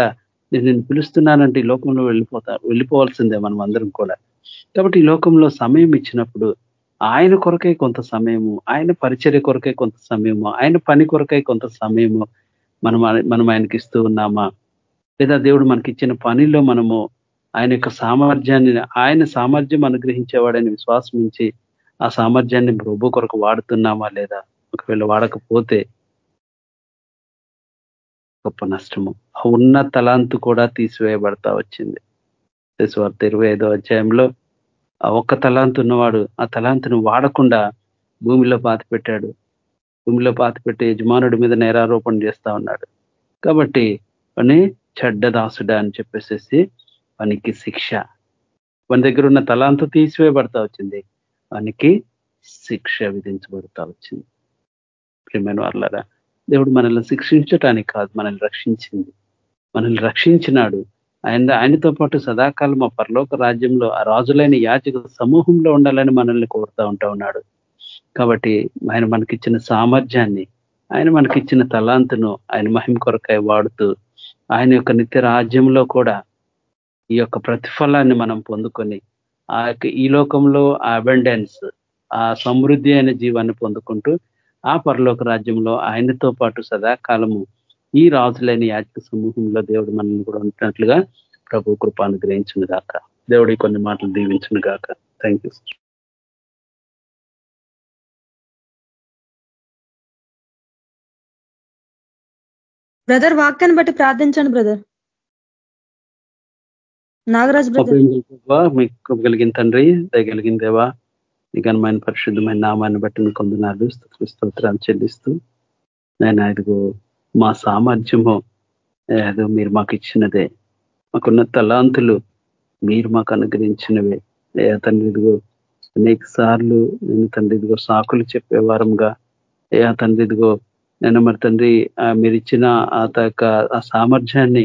నేను నేను పిలుస్తున్నానంటే ఈ లోకంలో వెళ్ళిపోతా వెళ్ళిపోవాల్సిందే మనం అందరం కూడా. కాబట్టి ఈ లోకంలో సమయం ఇచ్చినప్పుడు ఆయన కొరకై కొంత సమయము ఆయన పరిచర్య కొరకై కొంత సమయము ఆయన పని కొరకై కొంత సమయము మనం మనం ఆయనకి ఇస్తూ ఉన్నామా? లేదా దేవుడు మనకి ఇచ్చిన పనిలో మనము ఆయన యొక్క సామర్థ్యాన్ని ఆయన సామర్థ్యం అనుగ్రహించేవాడని విశ్వాసం ఉంచి ఆ సామర్థ్యాన్ని ప్రభు కొరకు వాడుతున్నామా లేదా? ఒకవేళ వాడకపోతే గొప్ప నష్టము. ఆ ఉన్న తలాంతు కూడా తీసివేయబడతా వచ్చింది. వార్త ఇరవై ఐదో అధ్యాయంలో ఆ ఒక్క తలాంతు ఉన్నవాడు ఆ తలాంతును వాడకుండా భూమిలో పాత పెట్టాడు. భూమిలో పాతిపెట్టి యజమానుడి మీద నేరారోపణ చేస్తా ఉన్నాడు. కాబట్టి పని చెడ్డదాసుడా అని చెప్పేసేసి వానికి శిక్ష. మన దగ్గర ఉన్న తలాంతు తీసివేయబడతా వచ్చింది. వానికి శిక్ష విధించబడతా వచ్చింది. ప్రియమైన వాళ్ళరా దేవుడు మనల్ని శిక్షించటానికి కాదు మనల్ని రక్షించింది. మనల్ని రక్షించినాడు. ఆయన ఆయనతో పాటు సదాకాలం ఆ పరలోక రాజ్యంలో ఆ రాజులైన యాచక సమూహంలో ఉండాలని మనల్ని కోరుతా ఉంటా ఉన్నాడు. కాబట్టి ఆయన మనకిచ్చిన సామర్థ్యాన్ని ఆయన మనకిచ్చిన తలాంతును ఆయన మహిమ కొరకాయ వాడుతూ ఆయన యొక్క నిత్య రాజ్యంలో కూడా ఈ యొక్క ప్రతిఫలాన్ని మనం పొందుకొని ఆ యొక్క ఈ లోకంలో ఆ అబెండెన్స్ ఆ సమృద్ధి అయిన జీవాన్ని పొందుకుంటూ ఆ పరలోక రాజ్యంలో ఆయనతో పాటు సదాకాలము ఈ రాజులైన యాజక సమూహంలో దేవుడు మనల్ని కూడా ఉంటున్నట్లుగా ప్రభు కృప అనుగ్రహించిన గాక. దేవుడి కొన్ని మాటలు దీవించిన గాక. థ్యాంక్ యూ బ్రదర్ వాక్యాన్ని బట్టి ప్రార్థించండి బ్రదర్ నాగరాజ్ మీకు కలిగిన తండ్రి దయగలిగిన దేవా ఈ ఘనమైన పరిశుద్ధమైన నామాన్ని బట్టి మీకు కొందనాలు స్తోత్రాలు చెల్లిస్తూ నేను ఇదిగో మా సామర్థ్యము ఏదో మీరు మాకు ఇచ్చినదే. మాకున్న తలాంతులు మీరు మాకు అనుగ్రహించినవే. ఏ తండ్రి ఇదిగో అనేక సార్లు నేను తండ్రి ఇదిగో సాకులు చెప్పే వారంగా ఏ తండ్రి ఇదిగో నేను మరి తండ్రి మీరు ఇచ్చిన ఆ ఆ సామర్థ్యాన్ని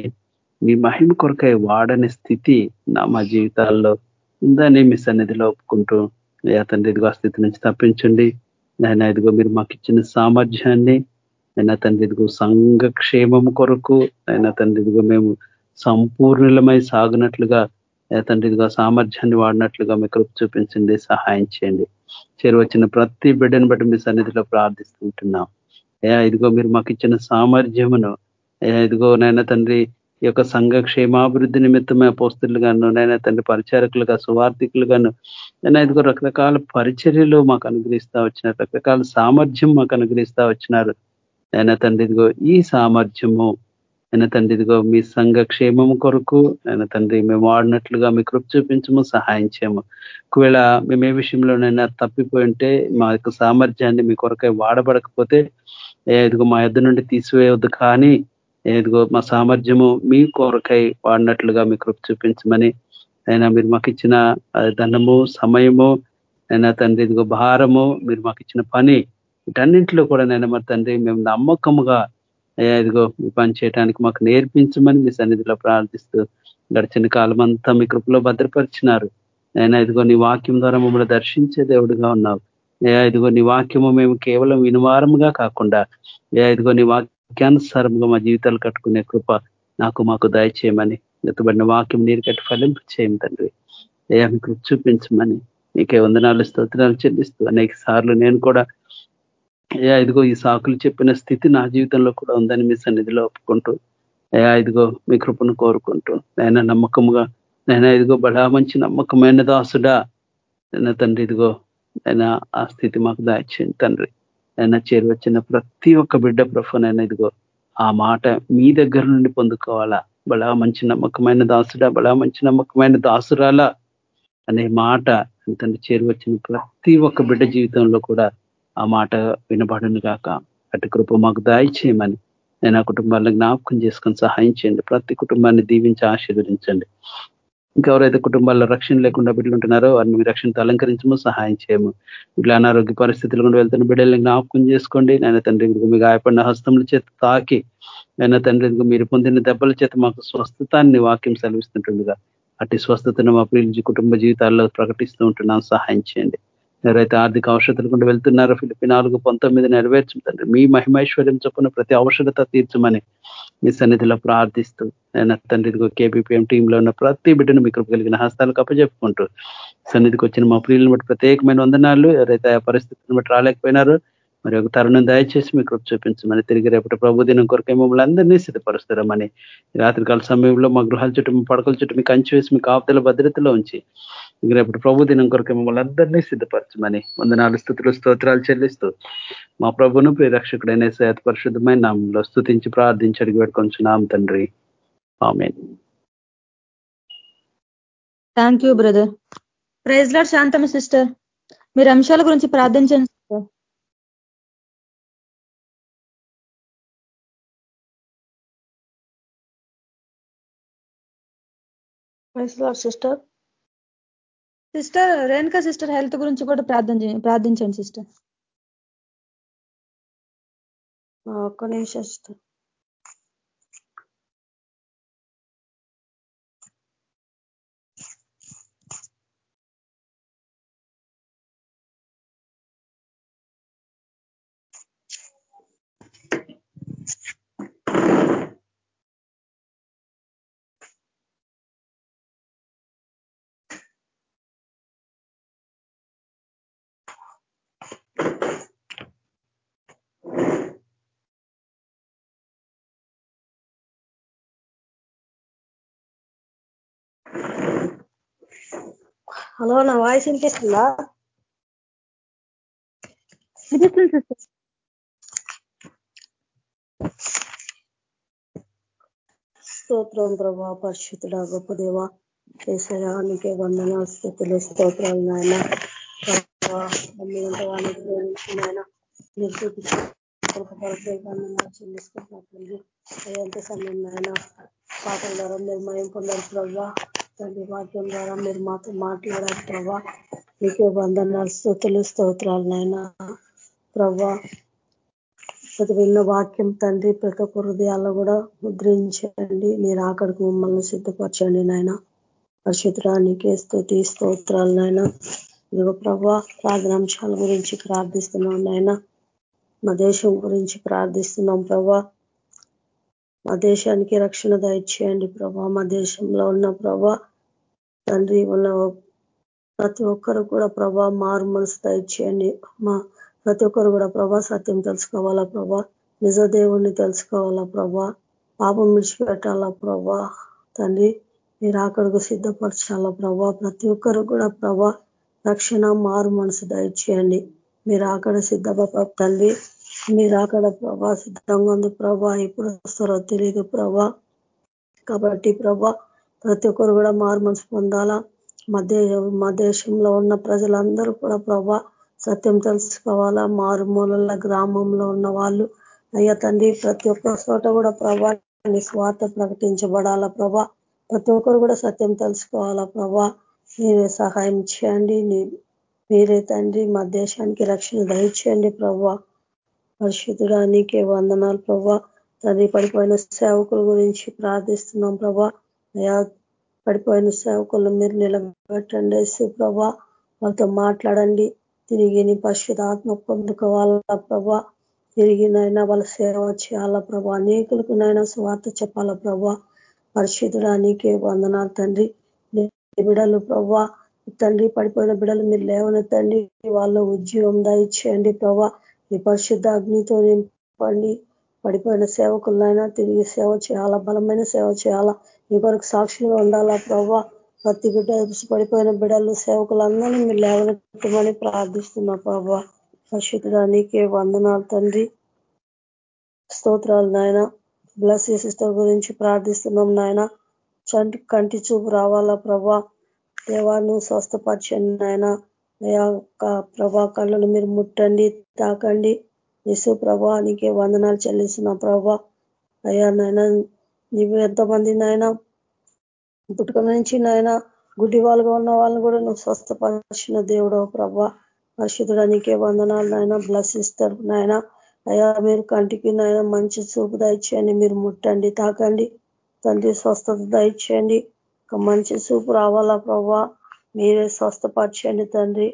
మీ మహిమ కొరకై వాడని స్థితి నా మా జీవితాల్లో ఉందని మీ సన్నిధిలో ఒప్పుకుంటూ అయ్యా తండ్రి ఇదిగో స్థితి నుంచి తప్పించండి. ఆయన ఇదిగో మీరు మాకు ఇచ్చిన సామర్థ్యాన్ని అయినా తండ్రి ఇదిగో సంఘక్షేమం కొరకు అయినా తండ్రి ఇదిగో మేము సంపూర్ణలమై సాగునట్లుగా తండ్రి ఇదిగో సామర్థ్యాన్ని వాడినట్లుగా మీ కృప చూపించండి సహాయం చేయండి. చేరువచ్చిన ప్రతి బిడ్డను బట్టి మీ సన్నిధిలో ప్రార్థిస్తుంటున్నాం ఏ ఇదిగో మీరు మాకు ఇచ్చిన సామర్థ్యమును ఏ ఇదిగో నైనా తండ్రి ఈ యొక్క సంఘ క్షేమాభివృద్ధి నిమిత్తమే గాను నైనా తండ్రి పరిచారకులుగా సువార్థికులుగాను నేను ఇదిగో రకరకాల పరిచర్యలు మాకు అనుగ్రహిస్తా వచ్చినారు రకరకాల సామర్థ్యం మాకు అనుగ్రహిస్తా వచ్చినారు. ఆయన తండ్రి ఇదిగో ఈ సామర్థ్యము ఆయన తండ్రి ఇదిగో మీ సంఘ క్షేమం కొరకు ఆయన తండ్రి మేము వాడినట్లుగా మీ కృప చూపించము సహాయం చేయము. ఒకవేళ మేము ఏ విషయంలోనైనా తప్పిపోయి ఉంటే మా యొక్క సామర్థ్యాన్ని మీ కొరకై వాడబడకపోతే ఇదిగో మా యొద్ నుండి తీసివేయవద్దు కానీ ఏదిగో మా సామర్థ్యము మీ కోరకై వాడినట్లుగా మీ కృప చూపించమని అయినా మీరు మాకు ఇచ్చిన ధనము సమయము అయినా తండ్రి ఇదిగో భారము మీరు మాకు ఇచ్చిన పని వీటన్నింటిలో కూడా నేను మరి తండ్రి మేము నమ్మకముగా ఇదిగో మీ పని చేయడానికి మాకు నేర్పించమని మీ సన్నిధిలో ప్రార్థిస్తూ గడిచిన కాలం అంతా మీ కృపలో భద్రపరిచినారు. అయినా ఇదిగో నీ వాక్యం ద్వారా మమ్మల్ని దర్శించే దేవుడుగా ఉన్నావు. ఏ ఇదిగో నీ వాక్యము మేము కేవలం వినివారముగా కాకుండా ఏ ఇదిగో నీ వాక్యం వాక్యానుసారంగా మా జీవితాలు కట్టుకునే కృప నాకు మాకు దయచేయమని ఎత్తబడిన వాక్యం నీరు కట్టి ఫలింపు చేయం తండ్రి. ఏ మీకు చూపించమని నీకే వందనాలు స్తోత్రాలు చెల్లిస్తూ అనేక సార్లు నేను కూడా అయ్యా ఇదిగో ఈ సాకులు చెప్పిన స్థితి నా జీవితంలో కూడా ఉందని మీ సన్నిధిలో ఒప్పుకుంటూ అయ్యా ఇదిగో మీ కృపను కోరుకుంటూ నేను నమ్మకముగా నేను ఇదిగో బడా మంచి నమ్మకమైన దాసుడా నేను తండ్రి ఇదిగో నేను ఆ స్థితి మాకు దాచేయండి తండ్రి. ఆయన చేరువచ్చిన ప్రతి ఒక్క బిడ్డ ప్రఫనైనా ఇదిగో ఆ మాట మీ దగ్గర నుండి పొందుకోవాలా? బలా మంచి నమ్మకమైన దాసుడా బలా మంచి నమ్మకమైన దాసురాలా? అనే మాట తండ్రి చేరువచ్చిన ప్రతి ఒక్క బిడ్డ జీవితంలో కూడా ఆ మాట వినబడును కాక అటు కృప మాకు దాయిచేయమని నేను ఆ కుటుంబాలను జ్ఞాపకం చేసుకొని సహాయం చేయండి. ప్రతి కుటుంబాన్ని దీవించి ఆశీర్వదించండి. ఇంకెవరైతే కుటుంబాల్లో రక్షణ లేకుండా బిడ్డలు ఉంటున్నారో వారిని మీ రక్షణతో అలంకరించము సహాయం చేయము. ఇట్లా అనారోగ్య పరిస్థితులు కూడా వెళ్తున్న బిడ్డల్ని జ్ఞాపకం చేసుకోండి. నేను తండ్రి మీ గాయపడిన హస్తముల చేత తాకి నాయన తండ్రి మీరు పొందిన దెబ్బల చేత మాకు స్వస్థతాన్ని వాక్యం సెలవిస్తుంటుందిగా. అట్టి స్వస్థతను మా ప్రియుల కుటుంబ జీవితాల్లో ప్రకటిస్తూ ఉంటున్నాం. సహాయం చేయండి. ఎవరైతే ఆర్థిక ఔషధాలు కూడా వెళ్తున్నారో ఫిలిపి నాలుగు పంతొమ్మిది నెరవేర్చుతండి మీ మహిమైశ్వర్యం చొప్పున ప్రతి ఔషధత తీర్చమని మీ సన్నిధిలో ప్రార్థిస్తూ నేను తండ్రి ఇదిగో కేబీపీఎం టీంలో ఉన్న ప్రతి బిడ్డను మీకు కలిగిన హస్తాలకు అప్పచెప్పుకుంటూ సన్నిధికి వచ్చిన మా ప్రియులను బట్టి ప్రత్యేకమైన వందనాలు. ఎవరైతే ఆ పరిస్థితులను బట్టి రాలేకపోయినారో. మరి ఒక తరుణం దయచేసి మీ కృప చూపించమని తిరిగి రేపటి ప్రభు దినం కొరకే మమ్మల్ని అందరినీ సిద్ధపరుస్తారమని. రాత్రికాల సమయంలో మా గృహాల చుట్టూ పడకల చుట్టూ మీకు అంచి వేసి మీకు ఆప్తల భద్రతలో ఉంచి రేపటి ప్రభు దినం కొరకు మమ్మల్ని అందరినీ సిద్ధపరచమని వందనాలు స్థుతులు స్తోత్రాలు చెల్లిస్తూ మా ప్రభును ప్రియరక్షకుడైన సేత పరిశుద్ధమైన నామంలో స్థుతించి ప్రార్థించి అడిగి పెట్టుకొంచున్నాం తండ్రి. ఆమె thank you brother praise Lord Shanthamma sister మీరు అంశాల గురించి ప్రార్థించండి sister praise Lord sister sister Renuka sister health గురించి కూడా ప్రార్థన ప్రార్థించండి సిస్టర్. ఒక్క నిమిషం సిస్టర్. హలో నా వాయిస్ వినిపిస్తుందా? స్తోత్రం ప్రభా పరిశుద్ధుడ గొప్ప దేవ కేసరానికే వందన స్థుతులు స్తోత్రాలు నాయన. చెల్లిస్తున్నట్టుంది ఎంత సమయం నాయన పాటల ద్వారా మీరు మయం పొందారు ప్రభా. తండ్రి వాక్యం ద్వారా మీరు మాతో మాట్లాడారు ప్రభా. మీకే వందనాలు స్థుతులు స్తోత్రాలు నాయన. ప్రభా విన్న వాక్యం తండ్రి ప్రతి ఒక్క హృదయాల్లో కూడా ముద్రించండి. మీరు అక్కడికి మమ్మల్ని సిద్ధపరచండి నాయన. పరిశుద్ధానికే స్థుతి స్తోత్రాలు నాయన. ఇదిగో ప్రభా ప్రార్థనాంశాల గురించి ప్రార్థిస్తున్నాం నాయన. మా దేశం గురించి ప్రార్థిస్తున్నాం ప్రభా. మా దేశానికి రక్షణ దయచేయండి ప్రభా. మా దేశంలో ఉన్న ప్రభా తండ్రి ఉన్న ప్రతి ఒక్కరు కూడా ప్రభా మారు మనసు దయచేయండి. మా ప్రతి ఒక్కరు కూడా ప్రభా సత్యం తెలుసుకోవాలా ప్రభా? నిజ దేవుణ్ణి తెలుసుకోవాలా ప్రభా? పాపం విడిచిపెట్టాలా ప్రభా? తండ్రి మీరు అక్కడికి సిద్ధపరచాలా ప్రభా? ప్రతి ఒక్కరు కూడా ప్రభా రక్షణ మారు మనసు దయచేయండి. మీరు అక్కడ సిద్ధప తల్లి మీరు అక్కడ ప్రభా సిద్ధంగా ఉంది ప్రభా. ఎప్పుడు వస్తారో తెలియదు ప్రభా. కాబట్టి ప్రభా ప్రతి ఒక్కరు కూడా మారు మనసు పొందాలా? మా మా దేశంలో ఉన్న ప్రజలందరూ కూడా ప్రభా సత్యం తెలుసుకోవాలా? మారుమూలల గ్రామంలో ఉన్న వాళ్ళు. అయ్యా తండ్రి ప్రతి ఒక్క చోట కూడా ప్రభా స్వార్థ ప్రకటించబడాలా ప్రభా? ప్రతి ఒక్కరు కూడా సత్యం తెలుసుకోవాలా ప్రభా? మీరే సహాయం చేయండి. మీరే తండ్రి మా దేశానికి రక్షణ దయచేయండి ప్రభా. పరిశుద్ధుడా నీకే వందనాలు ప్రభా. తండ్రి పడిపోయిన సేవకుల గురించి ప్రార్థిస్తున్నాం ప్రభా. అయా పడిపోయిన సేవకులు మీరు నిలబెట్టండి. సుప్రభ వాళ్ళతో మాట్లాడండి. తిరిగి నీ పరిశుద్ధ ఆత్మ పొందుకోవాలా ప్రభా. తిరిగి నైనా వాళ్ళ సేవ చేయాలా ప్రభా. అనేకులకు నైనా స్వార్థ చెప్పాలా ప్రభా. పరిశుద్ధుడానికే వందనాలు తండ్రి. బిడలు ప్రభా తండ్రి పడిపోయిన బిడలు మీరు లేవనెత్తండి. వాళ్ళ ఉద్యోగం దయచేయండి ప్రభా. ఈ పరిశుద్ధ అగ్నితో నింపండి. పడిపోయిన సేవకులైనా తిరిగి సేవ చేయాలా బలమైన సేవ చేయాలా. ఈ కొరకు సాక్షులుగా ఉండాలా ప్రభా? ప్రతి బిడ్డ పడిపోయిన బిడ్డలు సేవకులందరినీ మీరు లేవనెట్టమని ప్రార్థిస్తున్నా ప్రభా. పరిశుద్ధుడా నీకే వందనాలు తండ్రి. స్తోత్రాలు నాయన. బ్లస్ సిస్టర్ గురించి ప్రార్థిస్తున్నాం నాయన. చంటి కంటి చూపు రావాలా ప్రభా? దేవాన్ని స్వస్థపరచండి నాయన. ప్రభా కళ్ళను మీరు ముట్టండి తాకండి. యేసు ప్రభా నీకే వందనాలు చెల్లిస్తున్నా ప్రభా. అయ్యా నాయన నీవు ఎంతమంది నాయన పుట్టుక నుంచి నాయన గుడ్డి వాళ్ళుగా ఉన్న వాళ్ళని కూడా నువ్వు స్వస్థపరిచిన దేవుడో ప్రభా. పరిశుద్ధుడ నీకే వందనాలు నాయన బ్లస్ ఇస్తారు నాయన. అయ్యా మీరు కంటికి నాయన మంచి చూపు దయచేయండి మీరు ముట్టండి తాకండి. తండ్రి స్వస్థత దయచేయండి. మంచి చూపు రావాలా ప్రభా? మీరే స్వస్థపరచండి తండ్రి.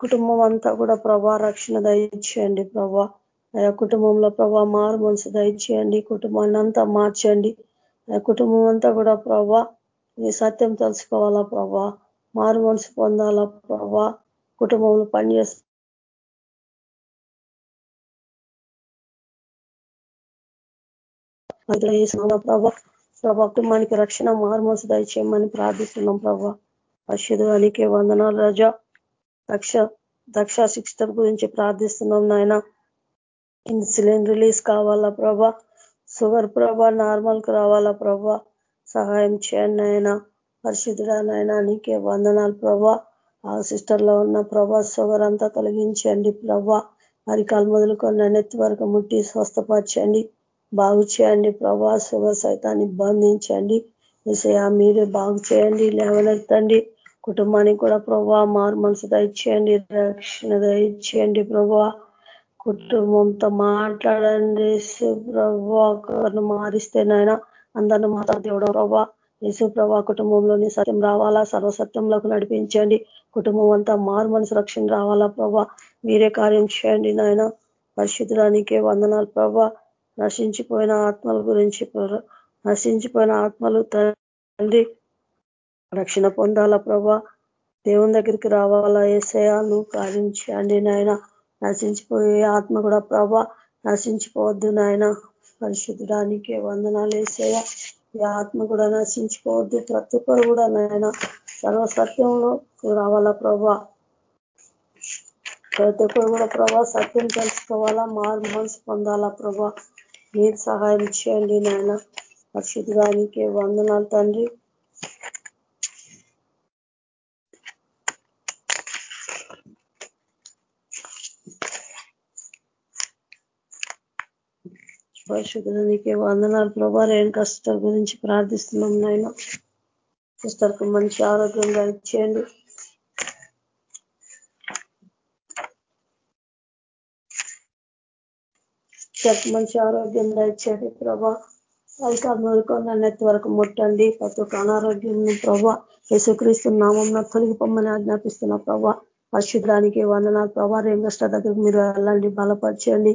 కుటుంబం అంతా కూడా ప్రభా రక్షణ దయచేయండి ప్రభా. కుటుంబంలో ప్రభా మారు మనసు దయచేయండి కుటుంబాన్ని అంతా మార్చండి. ఆ కుటుంబం అంతా కూడా ప్రభా నీ సత్యం తెలుసుకోవాలా ప్రభా? మారు మనసు పొందాలా ప్రభా? కుటుంబంలో పనిచేస్తా ప్రభా. ప్రభా కుటుంబానికి రక్షణ మారుమోసు దయచేయమని ప్రార్థిస్తున్నాం ప్రభా. అశ్వదానికే వందనాలు రజ. దక్ష దక్ష సిక్స్టర్ గురించి ప్రార్థిస్తున్నాం నాయన. ఇన్సులిన్ రిలీజ్ కావాలా ప్రభా? షుగర్ ప్రభా నార్మల్కి రావాలా ప్రభా? సహాయం చేయండి ఆయన పరిశుద్ధుడానైనా నీకే వందనాలు ప్రభా. ఆ సిస్టర్లో ఉన్న ప్రభా షుగర్ అంతా తొలగించండి ప్రభా. అరికాలు మొదలుకొని నెత్తి వరకు ముట్టి స్వస్థపరచండి బాగు చేయండి ప్రభా. షుగర్ సైతాన్ని బంధించండి. విషయా మీరే బాగు చేయండి లేవనెత్తండి. కుటుంబానికి కూడా ప్రభా మారు మనసు దయచేయండి రక్షణ దయచేయండి ప్రభా. కుటుంబంతో మాట్లాడండి. ప్రభా ఒకరిని మారిస్తే నాయన అందరిని మాతా దేవుడు ప్రభా యేసు ప్రభా కుటుంబంలోని సత్యం రావాలా? సర్వసత్యంలోకి నడిపించండి. కుటుంబం అంతా మారు మనసు రక్షణ రావాలా ప్రభా? మీరే కార్యం చేయండి నాయన. పరిశుద్ధానికే వందనాలు ప్రభా. నశించిపోయిన ఆత్మల గురించి నశించిపోయిన ఆత్మలు తండ్రి రక్షణ పొందాలా ప్రభా? దేవుని దగ్గరికి రావాలా? ఏసయా నువ్వు చేయండి నాయన. నశించిపోయే ఆత్మ కూడా ప్రభా నశించిపోవద్దు నాయన. పరిశుద్ధానికే వందనాలు వేసేయ ఈ ఆత్మ కూడా నశించుకోవద్దు ప్రతి ఒక్కరు కూడా నాయన. సర్వసత్యంలో రావాలా ప్రభా? ప్రతి ఒక్కరు కూడా ప్రభా సత్యం తెలుసుకోవాలా? మారు మనసు పొందాలా ప్రభా? మీరు సహాయం చేయండి నాయన. పరిశుద్ధానికి వందనాలు తండ్రి. పరిశుద్ధానికి వందనాలు. ప్రభా రేణు సిస్టర్ గురించి ప్రార్థిస్తున్నాం నాయన. సిస్టర్కు మంచి ఆరోగ్యంగా ఇచ్చేయండి మంచి ఆరోగ్యం ఇచ్చేయండి ప్రభా. అల్కార్ మొదలుకొని నెత్తి వరకు ముట్టండి. ప్రతి ఒక్క అనారోగ్యం ప్రభా యేసుక్రీస్తు నామం తొలగిపోమ్మని ఆజ్ఞాపిస్తున్న ప్రభా. పరిశుద్ధానికి వందనాలు ప్రభా. రేంగష్ట దగ్గరకు మీరు వెళ్ళండి బలపరచండి.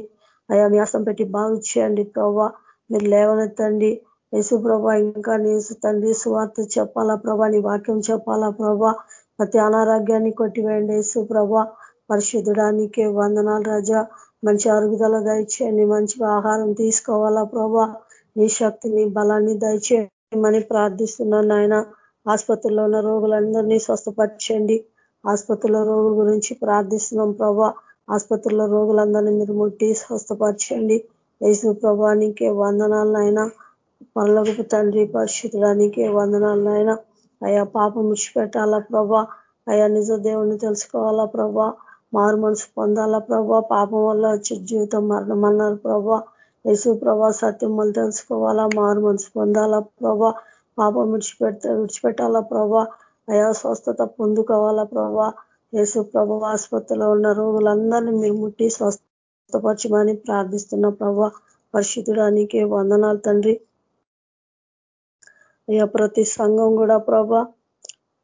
అయా వ్యాసం పెట్టి బాగు చేయండి ప్రభా. మీరు లేవనెత్తండి. యేసు ప్రభా ఇంకా నీసు తండ్రి సువార్త చెప్పాలా ప్రభా నీ వాక్యం చెప్పాలా ప్రభా. ప్రతి అనారోగ్యాన్ని కొట్టివేయండి యేసు ప్రభా. పరిశుద్ధుడానికే వందనాలు రాజా. మంచి అరుగుదల దయచేయండి మంచిగా ఆహారం తీసుకోవాలా ప్రభా. నీ శక్తిని బలాన్ని దయచేయమని ప్రార్థిస్తున్నాను నాయన. ఆసుపత్రిలో ఉన్న రోగులందరినీ స్వస్థపరచండి. ఆసుపత్రిలో రోగుల గురించి ప్రార్థిస్తున్నాం ప్రభా. ఆసుపత్రిలో రోగులందరినీ మీరు ముట్టి స్వస్థపరచండి. యేసు ప్రభానికే వందనాలనైనా పనులకు తండ్రి పరిశుద్ధానికే వందనాలనైనా. అయా పాపం ముచ్చిపెట్టాలా ప్రభా? అయా నిజ దేవుణ్ణి తెలుసుకోవాలా ప్రభా? మారు మనసు పొందాలా ప్రభా? పాపం వల్ల వచ్చే జీవితం మరణం అన్నారు ప్రభా? యేసు ప్రభా సత్యం వల్ల తెలుసుకోవాలా? మారు మనసు పొందాలా ప్రభా? పాపం విడిచిపెడతా విడిచిపెట్టాలా ప్రభా? అయా స్వస్థత పొందుకోవాలా ప్రభా? యేసు ప్రభు ఆసుపత్రిలో ఉన్న రోగులందరినీ మీరు ముట్టి స్వస్థపరచమని ప్రార్థిస్తున్న ప్రభా. పరిశుద్ధుడానికి వందనాలు తండ్రి. అయ్యా ప్రతి సంఘం కూడా ప్రభా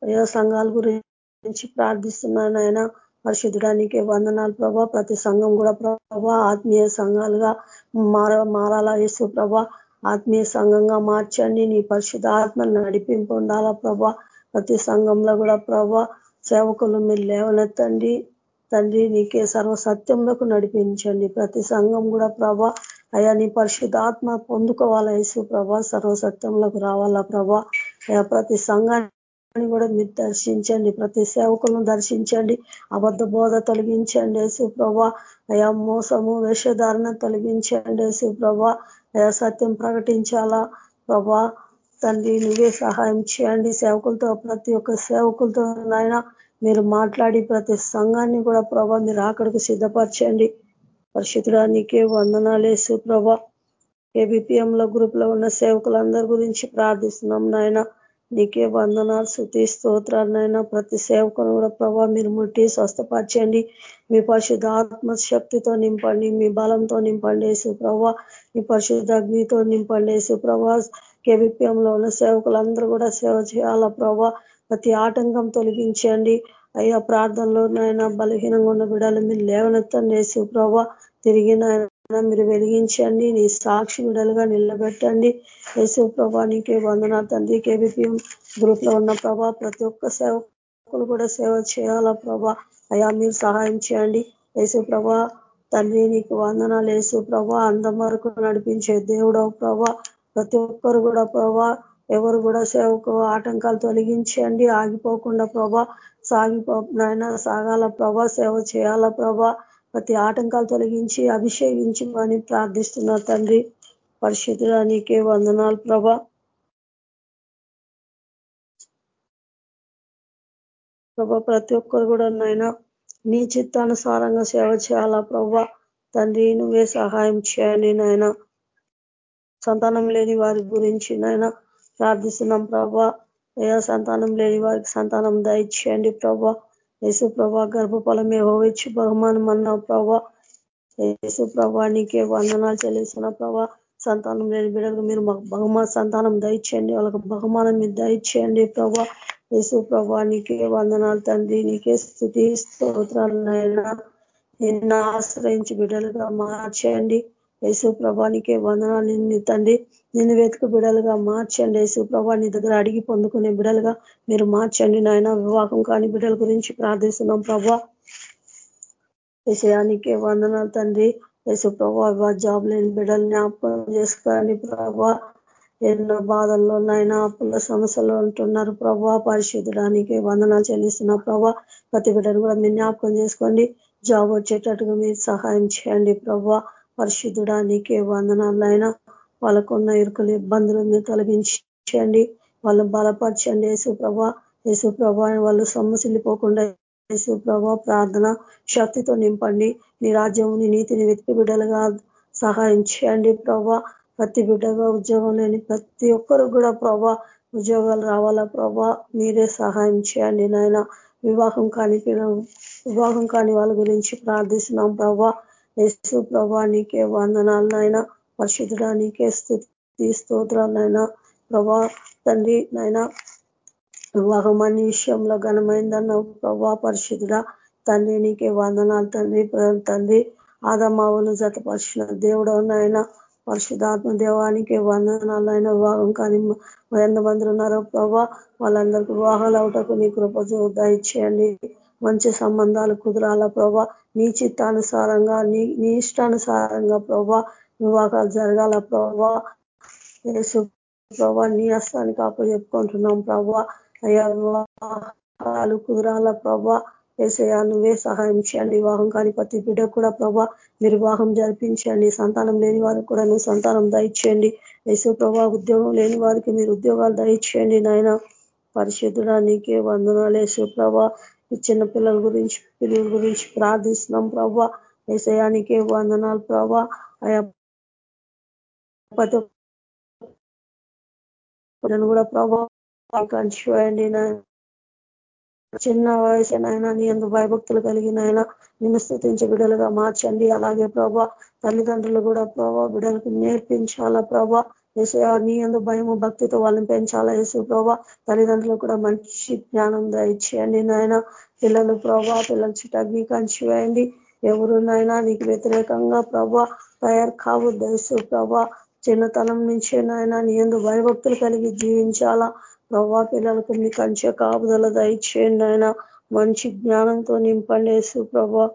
అయ్యా సంఘాల గురించి ప్రార్థిస్తున్నాను ఆయన పరిశుద్ధుడానికి వందనాలు ప్రభా. ప్రతి సంఘం కూడా ప్రభా ఆత్మీయ సంఘాలుగా మార మారాలా యేసు ప్రభా. ఆత్మీయ సంఘంగా మార్చండి. నీ పరిశుద్ధ ఆత్మ నడిపింపు ఉండాలా ప్రభా. ప్రతి సంఘంలో కూడా ప్రభా సేవకులు మీరు లేవనెత్తండి. తండ్రి నీకే సర్వసత్యంలోకి నడిపించండి. ప్రతి సంఘం కూడా ప్రభా అయా నీ పరిశుద్ధాత్మ పొందుకోవాలా యేసు ప్రభా సర్వసత్యంలోకి రావాలా ప్రభా. అయా ప్రతి సంఘాన్ని కూడా మీరు దర్శించండి. ప్రతి సేవకులను దర్శించండి. అబద్ధ బోధ తొలగించండి యేసు ప్రభా. అయా మోసము వేషధారణ తొలగించండి యేసు ప్రభా. అయా సత్యం ప్రకటించాలా ప్రభా. తండ్రి నువ్వే సహాయం చేయండి. సేవకులతో ప్రతి ఒక్క సేవకులతో నాయన మీరు మాట్లాడి ప్రతి సంఘాన్ని కూడా ప్రభా మీరు అక్కడికి సిద్ధపరచండి. పరిశుద్ధుడానికే వందనాలేసు ప్రభా. ఏబిపిఎంలో గ్రూప్లో ఉన్న సేవకులందరి గురించి ప్రార్థిస్తున్నాం నాయన. నీకే వందనాలు శృతి స్తోత్రాలు నాయన. ప్రతి సేవకును కూడా ప్రభా మీరు ముట్టి స్వస్థపరచండి. మీ పరిశుద్ధ ఆత్మశక్తితో నింపండి. మీ బలంతో నింపండి సుప్రభ ప్రభా. మీ పరిశుద్ధ అగ్నితో నింపండి యేసు ప్రభా. కేబిపిఎంలో ఉన్న సేవకులందరూ కూడా సేవ చేయాలా ప్రభా? ప్రతి ఆటంకం తొలగించండి. అయ్యా ప్రార్థనలో నాయన బలహీనంగా ఉన్న బిడాలు మీరు లేవనెత్తండి యేసు ప్రభా. తిరిగి నాయన మీరు వెలిగించండి. నీ సాక్షి బిడలుగా నిలబెట్టండి. యేసు ప్రభా నీకే వందన తండ్రి. కేబిపిఎం గ్రూప్లో ఉన్న ప్రభా ప్రతి ఒక్క సేవకులు కూడా సేవ చేయాలా ప్రభా? అయ్యా మీరు సహాయం చేయండి. యేసు ప్రభా తండ్రి నీకు వందనాలు. యేసు ప్రభా అందం వరకు నడిపించే దేవుడవు ప్రభా. ప్రతి ఒక్కరు కూడా ప్రభా ఎవరు కూడా సేవకు ఆటంకాలు తొలగించండి ఆగిపోకుండా ప్రభా సాగిపో నాయన సాగాల ప్రభా సేవ చేయాల ప్రభా ప్రతి ఆటంకాలు తొలగించి అభిషేకించి అని ప్రార్థిస్తున్నా తండ్రి పరిశుద్ధానికే వందనాలు ప్రభా. ప్రభా ప్రతి ఒక్కరు కూడా నాయన నీ చిత్తానుసారంగా సేవ చేయాలా ప్రభా. తండ్రి నువ్వే సహాయం చేయండి నాయన. సంతానం లేని వారి గురించి నైనా ప్రార్థిస్తున్నాం ప్రభా. అయ్యా సంతానం లేని వారికి సంతానం దయచేయండి ప్రభా. యేసు ప్రభా గర్భఫలమే హోవిచ్చి బహుమానం అన్నావు ప్రభా. యేసు ప్రభా నీకే వందనాలు చెల్లిస్తున్న ప్రభా. సంతానం లేని బిడ్డలకు మీరు మాకు బహుమాన సంతానం దయచేయండి. వాళ్ళకు బహుమానం మీరు దయచేయండి ప్రభా. యేసు ప్రభా నీకే వందనాలు తండ్రి. నీకే స్థుతి స్తోత్రాలు నాయన నిన్న ఆశ్రయించి బిడ్డలుగా మార్చేయండి. యేసు ప్రభానికే వందనాలు. నిన్ను తండ్రి నిన్ను వెతుకు బిడలుగా మార్చండి. యేసు ప్రభా నీ దగ్గర అడిగి పొందుకునే బిడలుగా మీరు మార్చండి. నాయన వివాహం కాని బిడ్డల గురించి ప్రార్థిస్తున్నాం ప్రభా. విషయానికే వందనాలు తండ్రి. యేసు ప్రభా జాబ్ లేని బిడ్డలు జ్ఞాపకం చేసుకోండి ప్రభా. ఎన్నో బాధల్లో నాయన అప్పుల సమస్యలు ఉంటున్నారు ప్రభా. పరిశుద్ధడానికి వందనాలు చెల్లిస్తున్న ప్రభా. ప్రతి బిడ్డను కూడా మీరు జ్ఞాపకం చేసుకోండి. జాబ్ వచ్చేటట్టుగా మీరు సహాయం చేయండి ప్రభా. పరిశుద్ధుడానికి వందనాలైనా వాళ్ళకున్న ఇరుకులు ఇబ్బందులను తొలగించండి. వాళ్ళు బలపరచండి. యేసు ప్రభా వాళ్ళు సొమ్మసిల్లిపోకుండా యేసుప్రభా ప్రార్థన శక్తితో నింపండి. నీ రాజ్యం నీ నీతిని వెతికి బిడ్డలుగా సహాయం చేయండి ప్రభా. ప్రతి బిడ్డగా ఉద్యోగం లేని ప్రతి ఒక్కరు కూడా ప్రభా ఉద్యోగాలు రావాలా ప్రభా? మీరే సహాయం చేయండి నాయన. వివాహం కాని వివాహం కాని వాళ్ళ గురించి ప్రార్థిస్తున్నాం ప్రభా. యేసు ప్రభా నీకే వందనాలు పరిశుద్ధుడా నీకే స్థుతి స్తోత్రాలైనా ప్రభా తండ్రి నాయన వివాహం విషయంలో ఘనమైందన్న ప్రభా పరిశుద్ధుడా తండ్రి నీకే వందనాలు తండ్రి తండ్రి ఆదమావులు జతపరిచిన దేవుడు నాయన పరిశుధాత్మ దేవానికి వందనాలైన వివాహం కానీ ఎంతమంది ఉన్నారో ప్రభా వాళ్ళందరికీ వివాహాలు అవటకు నీ కృప దయచేయండి మంచి సంబంధాలు కుదరాల ప్రభా? నీ చిత్తానుసారంగా నీ నీ ఇష్టానుసారంగా ప్రభా వివాహాలు జరగాల ప్రభా? ప్రభా నీ హస్తానికి అప్పు చెప్పుకుంటున్నాం ప్రభా. అయ్యా వివాహాలు కుదరాల ప్రభా? ఏసయా నువ్వే సహాయం చేయండి. వివాహం కాని ప్రతి బిడ్డ కూడా ప్రభా మీరు వివాహం జరిపించండి. సంతానం లేని వారికి కూడా నువ్వు సంతానం దయచేయండి. యేసు ప్రభా ఉద్యోగం లేని వారికి మీరు ఉద్యోగాలు దయచేయండి నాయన. పరిశుద్ధుడా నీకే వందనాలు. యేసు ప్రభా చిన్న పిల్లల గురించి పిల్లల గురించి ప్రార్థిస్తున్నాం ప్రభా. ఏసయానికే వందనాలు ప్రభా. అయా కూడా ప్రభా కంచివేయండి చిన్న వయసునైనా నీ ఎందు భయభక్తులు కలిగిన అయినా నిన్ను స్థుతించే బిడ్డలుగా మార్చండి. అలాగే ప్రభా తల్లిదండ్రులు కూడా ప్రభా బిడ్డలకు నేర్పించాలా ప్రభా. ఏసయా నీ ఎందు భయము భక్తితో వాళ్ళని పెంచాలా ఏసు ప్రభా? తల్లిదండ్రులు కూడా మంచి జ్ఞానం దయచేయండి నాయన. పిల్లలు ప్రభా పిల్లల చుట్టూ అగ్ని కంచి వేయండి. ఎవరునైనా నీకు వ్యతిరేకంగా ప్రభా తయారు కావద్దు యేసు ప్రభా. చిన్నతనం నుంచే నాయన నీ ఎందు భయభక్తులు కలిగి జీవించాలా? ప్రభా పిల్లలకు నీ కంచె కాపుదల దయచేయండి ఆయన మంచి జ్ఞానంతో నింపండి ఏసు ప్రభా.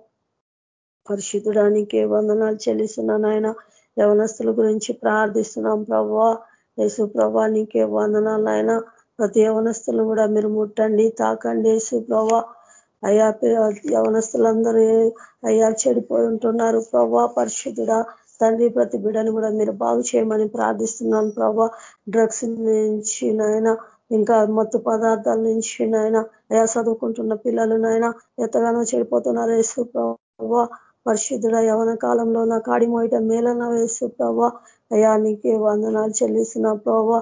పరిశుద్ధుడానికి వందనాలు చెల్లిస్తున్నాను ఆయన యవనస్తుల గురించి ప్రార్థిస్తున్నాం ప్రభా. యేసు ప్రభా నీకే వందనాలు ఆయన ప్రతి యవనస్తులను కూడా మీరు ముట్టండి తాకండి యేసు ప్రభా. అయ్యా యవనస్తులందరూ అయ్యా చెడిపోయి ఉంటున్నారు ప్రభా. పరిశుద్ధుడా తండ్రి ప్రతి బిడ్డను కూడా మీరు బాగు చేయమని ప్రార్థిస్తున్నాను ప్రభా. డ్రగ్స్ నుంచి నాయన ఇంకా మత్తు పదార్థాల నుంచి నాయన. అయా చదువుకుంటున్న పిల్లలు నాయన ఎంతగానో చెడిపోతున్నారు యేసు ప్రభా. పరిశుద్ధుడ యవన కాలంలో నా కాడి మోయటం మేలన వేసు ప్రభా. అయా నీకే వందనాలు చెల్లిస్తున్న ప్రభా.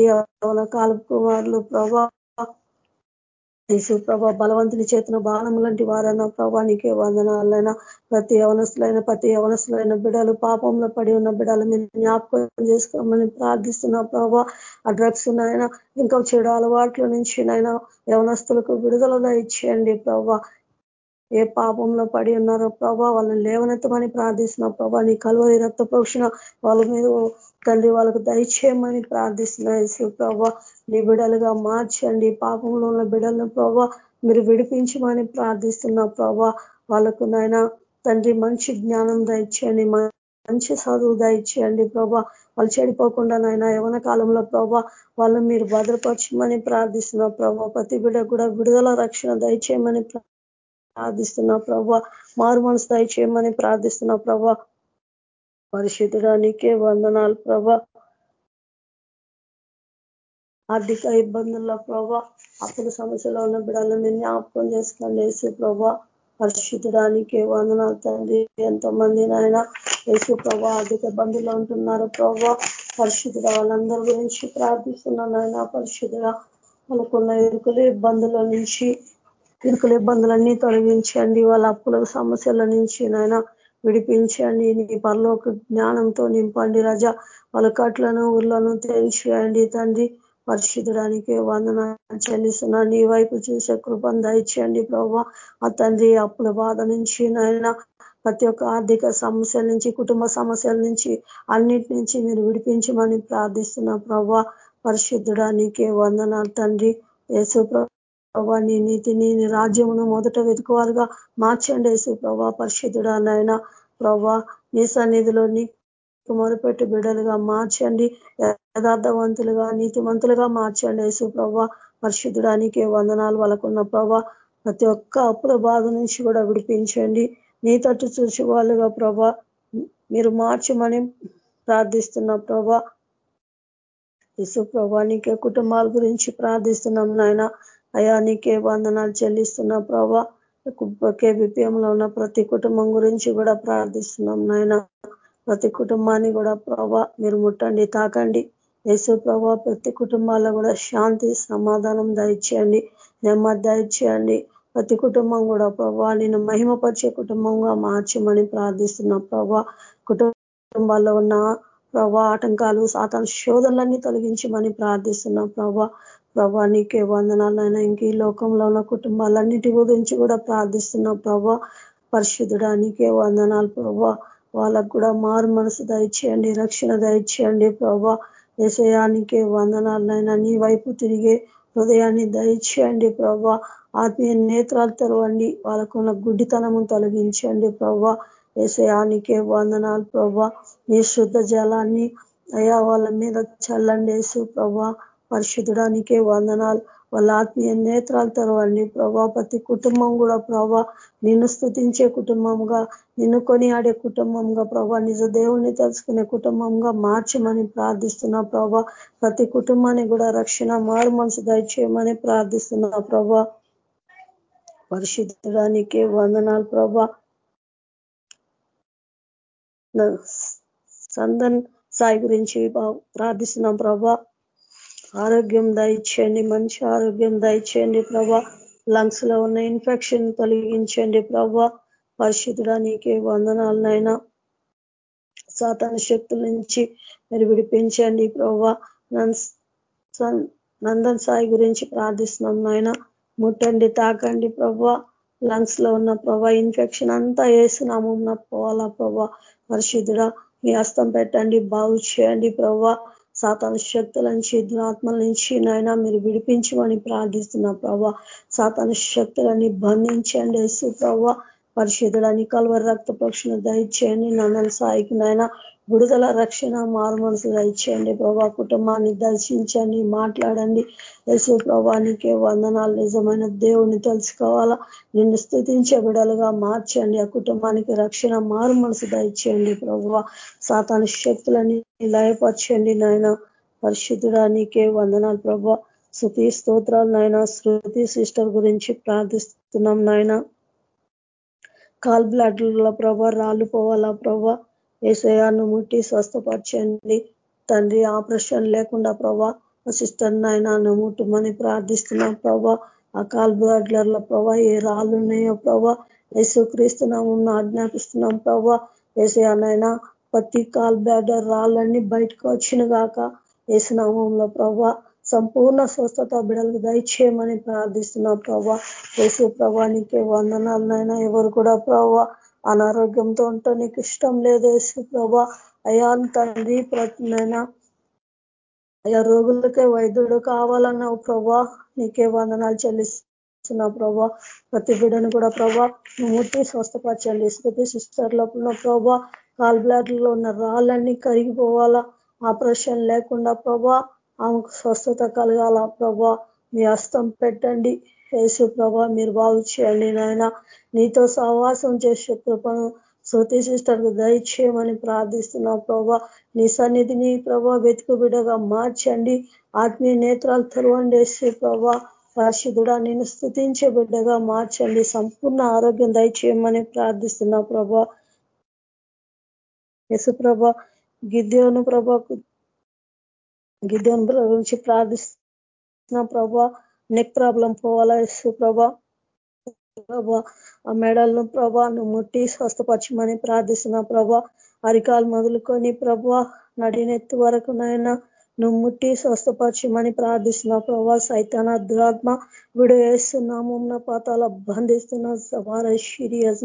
యవన కాల కుమారులు ప్రభా. యేసు ప్రభా బలవంతుని చేతున్న బాణం లాంటి వారన్న ప్రభా నీకే వందనాలైనా. ప్రతి యవనస్తులైన ప్రతి యవనస్తులైన బిడలు పాపంలో పడి ఉన్న బిడలు మీరు జ్ఞాపకం చేసుకోమని ప్రార్థిస్తున్నా ప్రభా. ఆ డ్రగ్స్ నాయన ఇంకా చెడు అలవాట్ల నుంచి నైనా యవనస్తులకు విడుదల ఇచ్చేయండి ప్రభా. ఏ పాపంలో పడి ఉన్నారో ప్రభా వాళ్ళని లేవనెత్తమని ప్రార్థిస్తున్నా ప్రభా. నీ కలువరి రక్త ప్రోక్షణ వాళ్ళ మీద తండ్రి వాళ్ళకు దయచేయమని ప్రార్థిస్తున్నా యేసు ప్రభా. నీ బిడలుగా మార్చండి. పాపంలో ఉన్న బిడలను ప్రభా మీరు విడిపించమని ప్రార్థిస్తున్నా ప్రభా. వాళ్ళకు నాయన తండ్రి మంచి జ్ఞానం దయచేయండి. మంచి చదువు దయచేయండి ప్రభా. వాళ్ళు చెడిపోకుండా నాయన యవన కాలంలో ప్రభా వాళ్ళు మీరు భద్రపరచమని ప్రార్థిస్తున్నా ప్రభా. ప్రతి బిడ కూడా విడుదల రక్షణ దయచేయమని ప్రార్థిస్తున్నా ప్రభా. మారు మనసు దయచేయమని ప్రార్థిస్తున్నా ప్రభా. పరిశుద్ధుడానికే వందనాలు ప్రభా. ఆర్థిక ఇబ్బందుల్లో ప్రభా. అప్పుల సమస్యలో ఉన్న బిడ్డలను జ్ఞాపకం చేసుకొని వేసు ప్రభా. పరిశుద్ధడానికి వందనాలు తండ్రి. ఎంతో మంది నాయన యేసు ప్రభా ఆర్థిక ఇబ్బందుల్లో ఉంటున్నారు ప్రభా. పరిశుద్ధుడ వాళ్ళందరి గురించి ప్రార్థిస్తున్నాను ఆయన పరిశుద్ధుడ. వాళ్ళకున్న ఇరుకులు ఇబ్బందుల నుంచి ఇరుకుల ఇబ్బందులన్నీ తొలగించండి. వాళ్ళ అప్పుల సమస్యల నుంచి నాయన విడిపించండి. నీ పరలోక జ్ఞానంతో నింపండి. రజ వాళ్ళ కట్లను ఊర్లను తెరిచేయండి తండ్రి పరిశుద్ధడానికి వందన చెల్లిస్తున్నా నీ వైపు చూసే కృపను దయచేయండి ప్రభావ ఆ తండ్రి అప్పుల బాధ నుంచి నాయన ప్రతి ఒక్క ఆర్థిక సమస్యల నుంచి కుటుంబ సమస్యల నుంచి అన్నిటి నుంచి మీరు విడిపించమని ప్రార్థిస్తున్నా ప్రభావ పరిశుద్ధుడానికే వందనాలు తండ్రి. యేసు ప్రభా నీ నీతిని నీ రాజ్యమును మొదట వెతుకువారుగా మార్చండి యేసు ప్రభా పరిశుద్ధుడా నాయన. ప్రభా నీ సన్నిధిలో నీకు మొదలుపెట్టి బిడ్డలుగా మార్చండి. యథార్థవంతులుగా నీతిమంతులుగా మార్చండి వేసు ప్రభా పరిశుద్ధుడానికి వందనాలు వాళ్ళకున్న ప్రభా ప్రతి ఒక్క అప్పుల బాధ నుంచి కూడా విడిపించండి. నీ తట్టు చూసి వాళ్ళుగా ప్రభా మీరు మార్చమని ప్రార్థిస్తున్న ప్రభా యశు ప్రభా నీకే కుటుంబాల గురించి ప్రార్థిస్తున్నాం నాయన. అయా నీకే వందనాలు చెల్లిస్తున్న ప్రభా. కేబిపిఎంలో ఉన్న ప్రతి కుటుంబం గురించి కూడా ప్రార్థిస్తున్నాం నాయన. ప్రతి కుటుంబాన్ని కూడా ప్రభా మీరు ముట్టండి తాకండి. యేసు ప్రభా ప్రతి కుటుంబాల్లో కూడా శాంతి సమాధానం దయచేయండి నెమ్మది దయచేయండి. ప్రతి కుటుంబం కూడా ప్రభా నేను మహిమపరిచే కుటుంబంగా మార్చమని ప్రార్థిస్తున్నా ప్రభా. కుటుంబాల్లో ఉన్న ప్రభా ఆటంకాలు సాతాను శోధనలన్నీ తొలగించమని ప్రార్థిస్తున్నా ప్రభా. ప్రభా నీకే వందనాలైనా. ఇంక ఈ లోకంలో ఉన్న కుటుంబాలన్నిటి గురించి కూడా ప్రార్థిస్తున్నా ప్రభా. పరిశుద్ధుడా నీకే వందనాలు ప్రభా. వాళ్ళకు కూడా మారు మనసు దయచేయండి రక్షణ దయచేయండి ప్రభా. ఏసయానికే వందనాలైనా. నీ వైపు తిరిగే హృదయాన్ని దయచేయండి ప్రభా. ఆత్మీయ నేత్రాలు తెరవండి. వాళ్ళకున్న గుడ్డితనము తొలగించండి ప్రభా. ఏసయానికే వందనాలు ప్రభా. నీ శుద్ధ జలాన్ని అయా వాళ్ళ మీద చల్లండి వేసు ప్రభా. పరిశుద్ధుడానికే వందనాలు. వాళ్ళ ఆత్మీయ నేత్రాలు తెరవండి. ప్రభా ప్రతి కుటుంబం కూడా ప్రభా నిన్ను స్థుతించే కుటుంబంగా నిన్ను కొనియాడే కుటుంబంగా ప్రభా నిజ దేవుణ్ణి తెలుసుకునే కుటుంబంగా మార్చమని ప్రార్థిస్తున్నా ప్రభా. ప్రతి కుటుంబాన్ని కూడా రక్షణ మారు మనసు దయచేయమని ప్రార్థిస్తున్నా ప్రభా. పరిశుద్ధుడానికే వందనాలు ప్రభా. సందన్ సాయి గురించి ప్రార్థిస్తున్నాం ప్రభా. ఆరోగ్యం దయచేయండి మంచి ఆరోగ్యం దయచేయండి ప్రభా. లంగ్స్లో ఉన్న ఇన్ఫెక్షన్ తొలగించండి ప్రభా. పరిశుద్ధుడా నీకే వందనాలనైనా సాతాన శక్తుల నుంచి మీరు విడిపించండి ప్రభా. నందన్ సాయి గురించి ప్రార్థిస్తున్నాం నాయన. ముట్టండి తాకండి ప్రభా. లంగ్స్లో ఉన్న ప్రభా ఇన్ఫెక్షన్ అంతా వేసినాము పోవాలా ప్రభా. పరిశుద్ధుడా మీ హస్తం పెట్టండి బాగు చేయండి ప్రభా. సాతాను శక్తుల నుంచి దురాత్మల నుంచి నాయన మీరు విడిపించమని ప్రార్థిస్తున్నా ప్రభా. సాతాన శక్తులని బంధించండి వేసు ప్రభా. పరిశుద్ధులని కలవరి రక్త పక్షులు దయచేయండి. నన్నల సాయికి నాయన విడుదల రక్షణ మారు మనసు దయచేయండి ప్రభా. కుటుంబాన్ని దర్శించండి మాట్లాడండి. యేసు ప్రభానికే వందనాలు. నిజమైన దేవుణ్ణి తెలుసుకోవాలా? నిన్ను స్థుతించే బిడలుగా మార్చండి. ఆ కుటుంబానికి రక్షణ మారు మనసు దయచేయండి ప్రభు. సాతాను శక్తులని లయపరచండి నాయన. పరిశుద్ధుడానికే వందనాలు ప్రభ. శృతి స్తోత్రాలు నాయన. శృతి సిస్టర్ గురించి ప్రార్థిస్తున్నాం నాయన. కాల్ బ్లాడ్ల ప్రభ రాళ్ళు పోవాలా ప్రభ. ఏసయాన్ని ముట్టి స్వస్థపరచండి. తండ్రి ఆపరేషన్ లేకుండా ప్రభా. సిస్టర్ నాయన ముట్టుమని ప్రార్థిస్తున్నాం ప్రభా. ఆ కాల్ బ్లాడ్లర్ల ప్రభా ఏ రాళ్ళు ఉన్నాయో ప్రభా. యేసుక్రీస్తున్నాము ఆజ్ఞాపిస్తున్నాం ప్రభా. ఏసయానైనా ప్రతి కాల్ బ్లాడర్ రాళ్ళన్నీ బయటకు వచ్చిన గాక ఏసునామంలో ప్రభా సంపూర్ణ స్వస్థత బిడలకు దయచేయమని ప్రార్థిస్తున్నా ప్రభా యేసు ప్రభానికే వందనాలనైనా ఎవరు కూడా ప్రభా అనారోగ్యంతో ఉంటే నీకు ఇష్టం లేదు యేసు ప్రభా అయా తండ్రి ప్రతినైనా అయ్యా రోగులకే వైద్యుడు కావాలన్నావు ప్రభా నీకే వందనాలు చెల్లిస్తున్నా ప్రభా ప్రతి బిడ్డను కూడా ప్రభా ముట్టి స్వస్థపరచండి ప్రతి సిస్టర్లో ఉన్న ప్రభా కాల్ బ్లాడ్లో ఉన్న రాళ్ళన్నీ కరిగిపోవాలా? ఆపరేషన్ లేకుండా ప్రభా ఆమెకు స్వస్థత కలగాల? ప్రభా మీ హస్తం పెట్టండి. యేసు ప్రభా మీరు బాగు చేయండి నాయన. నీతో సహవాసం చేసే కృపను శృతి సిస్టర్కు దయచేయమని ప్రార్థిస్తున్నా ప్రభా. నీ సన్నిధిని ప్రభా వెతుకు బిడగా మార్చండి. ఆత్మీయ నేత్రాలు తెరవండి వేసే ప్రభా. పరిశుద్ధుడా నేను స్థుతించే బిడ్డగా మార్చండి. సంపూర్ణ ఆరోగ్యం దయచేయమని ప్రార్థిస్తున్నా ప్రభా. యశు ప్రభ గిద్యోను ప్రభకు గిద్యోన్ గురించి ప్రార్థిస్తున్న ప్రభా. నెక్ ప్రాబ్లం పోవాలా యశు ప్రభా? ప్రభా ఆ మెడల్ను ప్రభ నువ్వు ముట్టి స్వస్థపరచమని ప్రార్థిస్తున్నా ప్రభా. అరికాలు మొదలుకొని ప్రభా నడినెత్తి వరకు నాయన నువ్వు ముట్టి స్వస్థపరచమని ప్రార్థిస్తున్నా ప్రభా సైతాన దురాత్మ విడు నా ఉన్న పాతాల బంధిస్తున్న సవార షిరియస్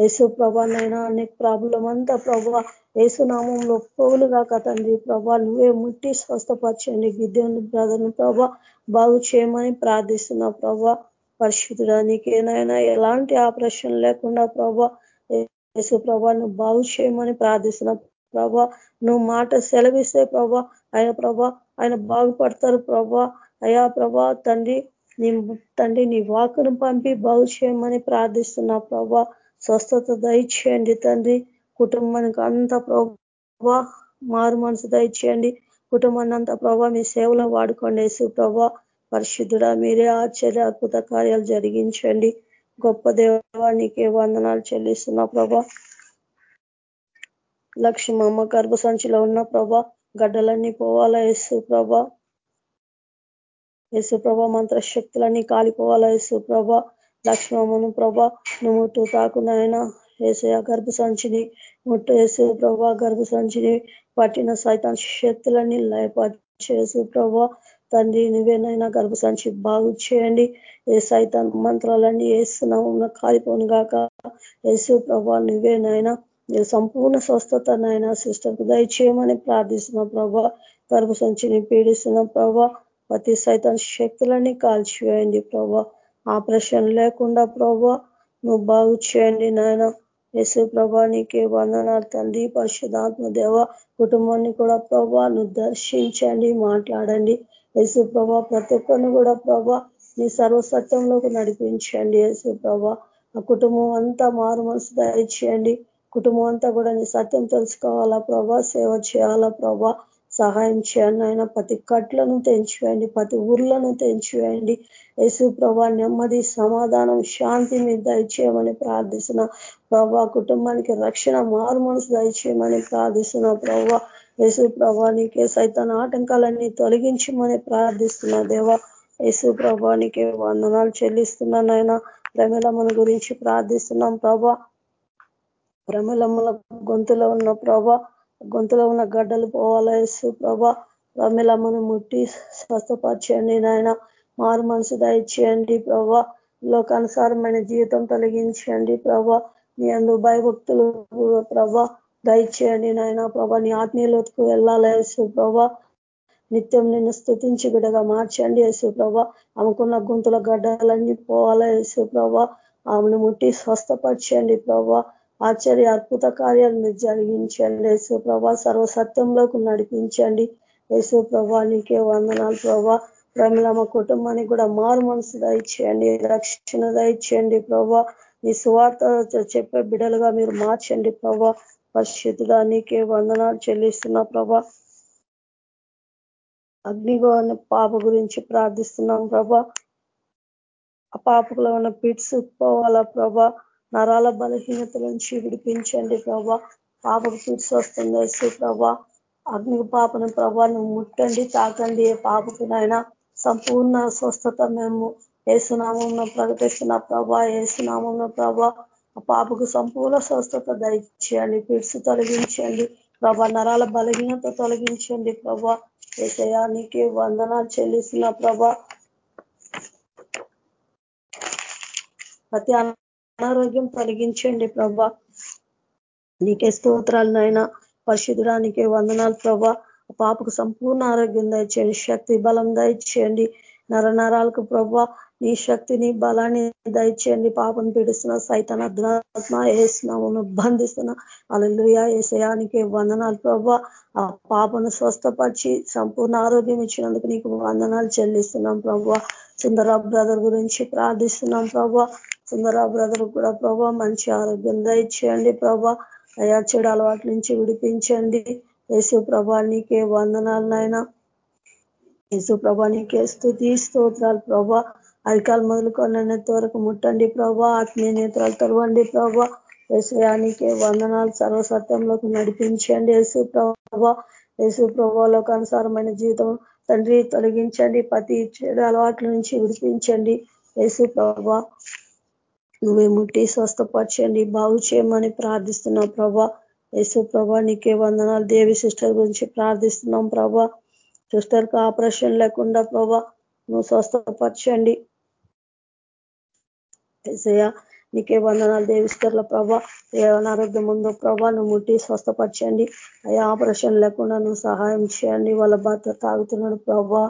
యేసు ప్రభా నైనా అనేక ప్రాబ్లం అంతా ప్రభా ఏసునామంలో పోలుగా తండ్రి ప్రభా నువ్వే ముట్టి స్వస్థపరచండి. గిద్దెని బ్రదర్ని ప్రభా బాగు చేయమని ప్రార్థిస్తున్నా ప్రభా. పరిశుద్ధుడానికి ఏనైనా ఎలాంటి ఆపరేషన్ లేకుండా ప్రభా యేసు ప్రభా నువ్వు బాగు చేయమని ప్రార్థిస్తున్నా ప్రభా. నువ్వు మాట సెలవిస్తే ప్రభా ఆయన ప్రభా ఆయన బాగుపడతారు ప్రభా. అయా ప్రభా తండ్రి నీ తండ్రి నీ వాకును పంపి బాగు చేయమని ప్రార్థిస్తున్నా ప్రభా. స్వస్థత దయచేయండి తండ్రి. కుటుంబానికి అంత ప్రభా మారు మనసు దయచేయండి. కుటుంబాన్ని అంతా ప్రభా మీ సేవలో వాడుకోండి వేసు ప్రభా. పరిశుద్ధుడా మీరే ఆశ్చర్య అద్భుత కార్యాలు జరిగించండి. గొప్ప దేవానికి వందనాలు చెల్లిస్తున్నా ప్రభా. లక్ష్మమ్మ గర్భ సంచిలో ఉన్న ప్రభా గడ్డలన్నీ పోవాలా యేసు ప్రభా? యేసు ప్రభా మంత్రశక్తులన్నీ కాలిపోవాలా యేసు ప్రభా? ప్రభ నువ్వు ముట్టు తాకునైనా ఏసయ గర్భ సంచిని ముట్టు వేసు ప్రభా గర్భ సంచిని పట్టిన సైతాన్ శక్తులన్నీ లయపరిచేసు ప్రభ. తండ్రి నువ్వేనైనా గర్భ సంచి బాగు చేయండి. ఏ సైతాన్ మంత్రాలన్నీ వేస్తున్నావు కాలిపోను గాక. యేసు ప్రభా నువ్వేనైనా సంపూర్ణ స్వస్థత నాయన సిస్టర్కు దయచేయమని ప్రార్థిస్తున్న ప్రభా. గర్భ సంచిని పీడిస్తున్న ప్రభా. ప్రతి సైతం శక్తులన్నీ కాల్చివేయండి ప్రభా. ఆపరేషన్ లేకుండా ప్రభా నువ్వు బాగు చేయండి నాయన. యేసు ప్రభా నీకే వందనాలు తండ్రి పరిశుధాత్మ దేవ కుటుంబాన్ని కూడా ప్రభా నువ్వు దర్శించండి మాట్లాడండి. యేసు ప్రభా ప్రతి ఒక్కరిని కూడా ప్రభా నీ సర్వసత్యంలోకి నడిపించండి యేసు ప్రభా. ఆ కుటుంబం అంతా మారు మనసు దయచేయండి. కుటుంబం అంతా కూడా నీ సత్యం తెలుసుకోవాలా ప్రభా? సేవ చేయాలా ప్రభా? సహాయం చేయండి ఆయన ప్రతి కట్లను తెంచివేయండి. ప్రతి ఊర్లను తెంచివేయండి. యేసు ప్రభా నెమ్మది సమాధానం శాంతి మీద దయచేయమని ప్రార్థిస్తున్న. ప్రభా కుటుంబానికి రక్షణ మారు మనసు దయచేయమని ప్రార్థిస్తున్న ప్రభా. యేసు ప్రభా నీకే సైతాన్ ఆటంకాలన్నీ తొలగించమని ప్రార్థిస్తున్న దేవా. యేసు ప్రభా నీకే వందనాలు చెల్లిస్తున్నానైనా మన గురించి ప్రార్థిస్తున్నాం ప్రభా. ప్రమిలమ్మల గొంతులో ఉన్న ప్రభా గొంతులో ఉన్న గడ్డలు పోవాలా యేసు ప్రభా. ప్రమిలమ్మను ముట్టి స్వస్థపరచండి నాయన. మారు మనసు దయచేయండి ప్రభా. లోకానుసారమైన జీవితం తొలగించండి ప్రభా. నీ అందు భయభక్తులు ప్రభా. దయచేయండి నాయన ప్రభా. నీ ఆత్మీయులకు వెళ్ళాలేసు ప్రభా. నిత్యం నిన్ను స్థుతించి బిడగా మార్చండి యేసు ప్రభా. ఆమెకున్న గొంతుల గడ్డలన్నీ పోవాలా యేసు ప్రభా. ఆమెను ముట్టి స్వస్థపరచండి ప్రభా. ఆశ్చర్య అద్భుత కార్యాలు మీరు జరిగించండి యేసు ప్రభా సర్వసత్యంలోకి నడిపించండి. యేసు ప్రభా నీకే వందనాలు ప్రభా. ప్రమిళమ్మ కుటుంబానికి కూడా మారు మనసు దయచేయండి రక్షణ దయచేయండి ప్రభా. నీ సువార్త చెప్పే బిడలుగా మీరు మార్చండి ప్రభా. పరిశుద్ధుడా నీకే వందనాలు చెల్లిస్తున్నా ప్రభా. అగ్నిగో అనే పాప గురించి ప్రార్థిస్తున్నాం ప్రభా. ఆ పాపకులో ఉన్న పిట్స్ పోవాలా ప్రభా? నరాల బలహీనత నుంచి విడిపించండి ప్రభా. పాపకు పిట్స్ వస్తుంది ప్రభా. అగ్ని పాపను ప్రభా నువ్వు ముట్టండి తాకండి. ఏ పాపకు నాయన సంపూర్ణ స్వస్థత మేము ఏసునామం ప్రకటిస్తున్న ప్రభా ఏసునామం ప్రభా. పాపకు సంపూర్ణ స్వస్థత దయచేయండి పిడ్స్ తొలగించండి. ప్రభా నరాల బలహీనత తొలగించండి ప్రభా. ఏసయానికి వందనాలు చెల్లిస్తున్న ప్రభా. ప్రతి అనారోగ్యం తొలగించండి ప్రభా. నీకే స్తోత్రాలు నాయన. పరిశుద్ధురానికే వందనాలు ప్రభా. పాపకు సంపూర్ణ ఆరోగ్యం దయచేయండి. శక్తి బలం దయచేయండి. నరనరాలకు ప్రభా నీ శక్తిని బలాన్ని దయచేయండి. పాపను పీడిస్తున్న సైతన అద్నాత్మ వేస్తున్నాము బంధిస్తున్న. అలలుయ ఏసయానికి వందనాలు ప్రభా. ఆ పాపను స్వస్థపరిచి సంపూర్ణ ఆరోగ్యం ఇచ్చినందుకు నీకు వందనాలు చెల్లిస్తున్నాం ప్రభా. సుందర బ్రదర్ గురించి ప్రార్థిస్తున్నాం ప్రభా. సుందర బ్రదర్ కూడా ప్రభా మంచి ఆరోగ్యం దయచేయండి ప్రభా. అయా చెడు అలవాట్ల నుంచి విడిపించండి. యేసు ప్రభా నీకే వందనాలు నాయన. యేసు ప్రభా నీకే స్థుతి స్తోత్రాలు ప్రభా. అధికారులు మొదలుకొని వరకు ముట్టండి ప్రభా. ఆత్మీయ నేత్రాలు తెరవండి ప్రభా. యేసుయానికే వందనాలు సర్వసత్యంలోకి నడిపించండి యేసు ప్రభా. యేసు ప్రభాలోకి అనుసారమైన జీవితం తండ్రి తొలగించండి. ప్రతి చెడు అలవాట్ల నుంచి విడిపించండి యేసు ప్రభా. నువ్వే ముట్టి స్వస్థపరచండి. బాగు చేయమని ప్రార్థిస్తున్నాం ప్రభా. యేసు ప్రభా నీకే వందనాలు. దేవి సిస్టర్ గురించి ప్రార్థిస్తున్నాం ప్రభా. సిస్టర్కి ఆపరేషన్ లేకుండా ప్రభా నువ్వు స్వస్థపరచండి. ఏసయ్య నీకే వందనాలు. దేవిస్తర్ల ప్రభా ఏ అనారోగ్యం ఉందో ప్రభా నువ్వు ముట్టి స్వస్థపరచండి. అయ్యా ఆపరేషన్ లేకుండా నువ్వు సహాయం చేయండి. వాళ్ళ భర్త తాగుతున్నాడు ప్రభా.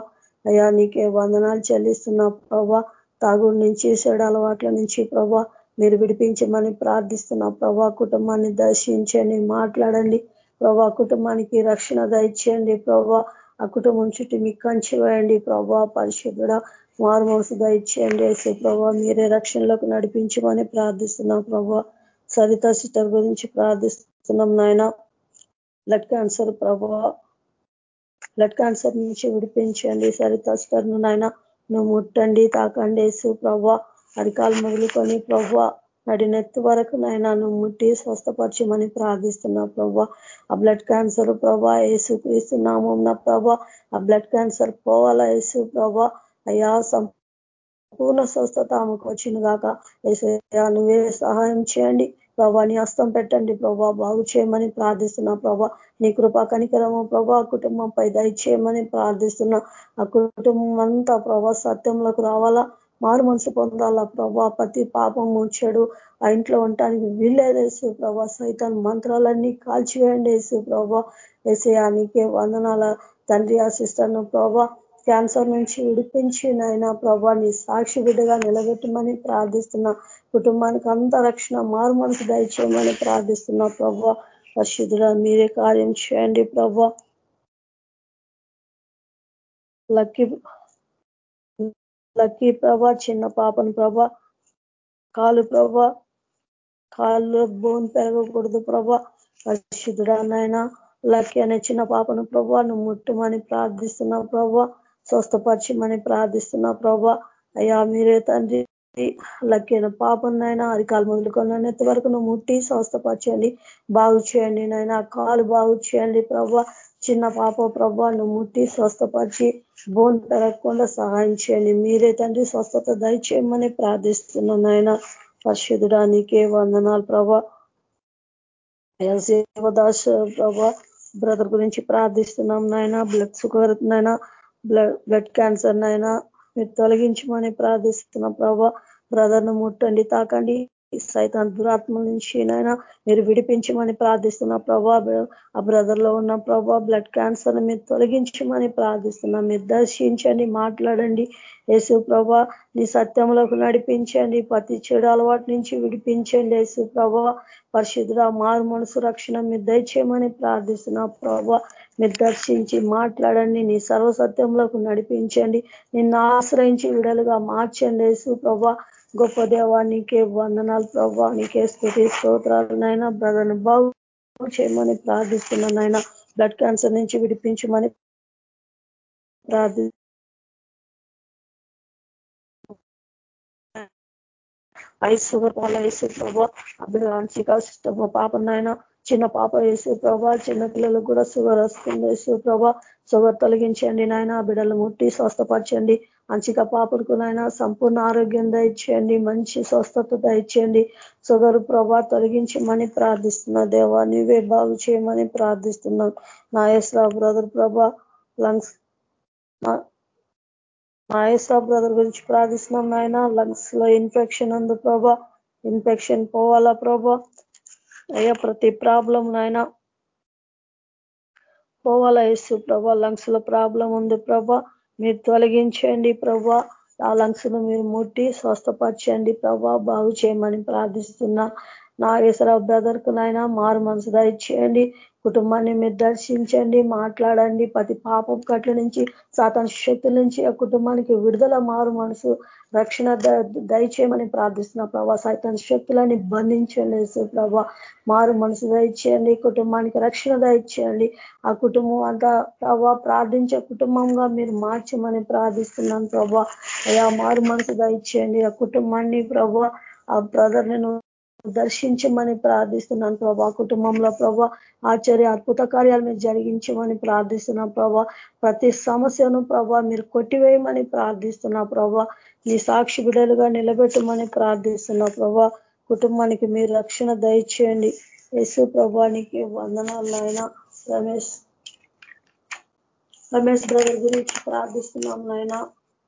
అయ్యా నీకే వందనాలు చెల్లిస్తున్నా ప్రభా. తాగుడు నుంచి చెడు అలవాట్ల నుంచి ప్రభా మీరు విడిపించమని ప్రార్థిస్తున్నా. ప్రభా కుటుంబాన్ని దర్శించండి మాట్లాడండి. ప్రభా కుటుంబానికి రక్షణ దయచేయండి. ప్రభా ఆ కుటుంబం చుట్టూ మీకు కంచి వేయండి. ప్రభా పరిశుద్ధుడ మారు మనసు దయచేయండి. వేసే ప్రభా మీరే రక్షణలోకి నడిపించమని ప్రార్థిస్తున్నాం. ప్రభా సరిత సిస్టర్ గురించి ప్రార్థిస్తున్నాం నాయన. బ్లడ్ క్యాన్సర్ ప్రభా బ్లడ్ క్యాన్సర్ నుంచి విడిపించండి సరిత సిస్టర్ను నాయన. నువ్వు ముట్టండి తాకండి వేసు ప్రభా. అడికాలు మొదలుకొని ప్రభా నడినెత్తి వరకు నైనా నువ్వు ముట్టి స్వస్థపరచమని ప్రార్థిస్తున్నా ప్రభా. ఆ బ్లడ్ క్యాన్సర్ ప్రభా ఏసు క్రీస్తున్నాము ప్రభా. ఆ బ్లడ్ క్యాన్సర్ పోవాలా ఏసు ప్రభా. అయ్యా సంపూర్ణ స్వస్థత ఆమెకు వచ్చింది కాక ఏసు నువ్వే సహాయం చేయండి. ప్రభా నీ హస్తం పెట్టండి ప్రభా బాగు చేయమని ప్రార్థిస్తున్నా ప్రభా. నీ కృపా కనికరము ప్రభా కుటుంబంపై దయచేయమని ప్రార్థిస్తున్నా. ఆ కుటుంబం అంతా ప్రభా సత్యంలోకి రావాలా? మారు మనసు పొందాలా ప్రభా? ప్రతి పాపము చెడు ఆ ఇంట్లో ఉండటానికి వీల్లేదేసు ప్రభా. సైతాన్ మంత్రాలన్నీ కాల్చివేయండి వేసు ప్రభా. వేసేయానికి వందనాల. తండ్రి ఆ ప్రభా క్యాన్సర్ నుంచి విడిపించి నాయన ప్రభా నీ సాక్షి బిడ్డగా నిలబెట్టమని ప్రార్థిస్తున్నా. కుటుంబానికి అంత రక్షణ మారు మనసు దయచేయమని ప్రార్థిస్తున్నా ప్రభా. పరిశుద్ధుల మీరే కార్యం చేయండి ప్రభా. లక్కీ లక్కీ ప్రభా చిన్న పాపను ప్రభా. కాలు ప్రభా కాళ్ళు బోన్ పెరగకూడదు ప్రభా. పరిశుద్ధుడా నాయన లక్కీ అనే చిన్న పాపను ప్రభా నువ్వు ముట్టుమని ప్రార్థిస్తున్నావు ప్రభా. స్వస్థపరచమని ప్రార్థిస్తున్నావు ప్రభా. అయ్యా మీరే తండ్రి. లక్కైన నాయన అరికాలు మొదలుకొని ఎత్తి వరకు నువ్వు ముట్టి స్వస్థపరచండి బాగు చేయండి నాయన కాలు బాగు చేయండి ప్రభా చిన్న పాప ప్రభా నువ్వు ముట్టి స్వస్థపరిచి బోన్ పెరగకుండా సహాయం చేయండి. మీరే తండ్రి స్వస్థత దయచేయమని ప్రార్థిస్తున్నాను ఆయన పరిశుద్ధుడానికే వందనాలు ప్రభా శివదాస్ ప్రభా బ్రదర్ గురించి ప్రార్థిస్తున్నాం నాయన. బ్లడ్ షుగర్ నాయన. బ్లడ్ బ్లడ్ క్యాన్సర్ నాయన. మీరు తొలగించమని ప్రార్థిస్తున్నాం ప్రభా బ్రదర్ను ముట్టండి తాకండి. సైతాన్ దురాత్మ నుంచి నైనా మీరు విడిపించమని ప్రార్థిస్తున్న ప్రభా ఆ బ్రదర్లో ఉన్న ప్రభా బ్లడ్ క్యాన్సర్ మీరు తొలగించమని ప్రార్థిస్తున్నాం. మీరు దర్శించండి మాట్లాడండి. యేసు ప్రభా నీ సత్యంలోకి నడిపించండి. ప్రతి చెడు అలవాటు నుంచి విడిపించండి యేసు ప్రభా. పరిశుద్ధుడ మారు మనసు రక్షణ మీరు దయచేయమని ప్రార్థిస్తున్నా ప్రభా. మీరు దర్శించి మాట్లాడండి నీ సర్వసత్యంలోకి నడిపించండి. నిన్ను ఆశ్రయించి విడలుగా మార్చండి యేసు ప్రభా. గొప్ప దేవానికి వందనాలు ప్రభా. నీకే స్థుతి స్తోత్రాలు నాయన. బ్రదర్ని బాగు చేయమని ప్రార్థిస్తున్నాను నాయన. బ్లడ్ క్యాన్సర్ నుంచి విడిపించమని ప్రార్థి ఐసు షుగర్ పాల వేసే ప్రభా. అభిలాంచిక సిస్టమ్ పాప నాయన. చిన్న పాప వేసే ప్రభా చిన్న పిల్లలకు కూడా షుగర్ వస్తుంది. వేసే ప్రభా షుగర్ తొలగించండి నాయన బిడ్డలు ముట్టి స్వస్థపరచండి. అంచిక పాపకు నాయన సంపూర్ణ ఆరోగ్యం దయచేయండి మంచి స్వస్థత దయచేయండి. షుగర్ ప్రభా తొలగించమని ప్రార్థిస్తున్నా దేవా నువ్వే బాగు చేయమని ప్రార్థిస్తున్నాం. నా బ్రదర్ ప్రభా లంగ్స్ నాయసా బ్రదర్ గురించి ప్రార్థిస్తున్నాం నాయన. లంగ్స్లో ఇన్ఫెక్షన్ ఉంది ప్రభా. ఇన్ఫెక్షన్ పోవాలా ప్రభా? అయ్యా ప్రతి ప్రాబ్లం నాయన. పోవాలా వేసు ప్రభా లంగ్స్లో ప్రాబ్లం ఉంది ప్రభా. మీరు తొలగించండి ప్రభా. ఆ లంగ్స్ను మీరు ముట్టి స్వస్థపరచండి ప్రభా. బాగు చేయమని ప్రార్థిస్తున్నా. నాగేశ్వరరావు బ్రదర్కు నాయన మారు మనసు దయచేయండి. కుటుంబాన్ని మీరు దర్శించండి మాట్లాడండి. ప్రతి పాపం కట్ల నుంచి సాతాన్ శక్తుల నుంచి ఆ కుటుంబానికి విడుదల మారు మనసు రక్షణ దయచేయమని ప్రార్థిస్తున్న ప్రభా. సైతాన్ శక్తులని బంధించండి ప్రభా. మారు మనసు దయచేయండి కుటుంబానికి రక్షణ దయచేయండి. ఆ కుటుంబం అంతా ప్రభా ప్రార్థించే కుటుంబంగా మీరు మార్చమని ప్రార్థిస్తున్నాను ప్రభా. అయా మారు మనసు దయచేయండి. ఆ కుటుంబాన్ని ప్రభా ఆ బ్రదర్ నేను దర్శించమని ప్రార్థిస్తున్నాను ప్రభా. కుటుంబంలో ప్రభా ఆశ్చర్య అద్భుత కార్యాలు మీరు జరిగించమని ప్రార్థిస్తున్నాం ప్రభా. ప్రతి సమస్యను ప్రభా మీరు కొట్టివేయమని ప్రార్థిస్తున్నా ప్రభా. నీ సాక్షి బిడలుగా నిలబెట్టమని ప్రార్థిస్తున్నా ప్రభా. కుటుంబానికి మీరు రక్షణ దయచేయండి. యేసు ప్రభానికి వందనాలైన రమేష్ రమేష్ బ్రదర్ గురించి ప్రార్థిస్తున్నాం నాయన.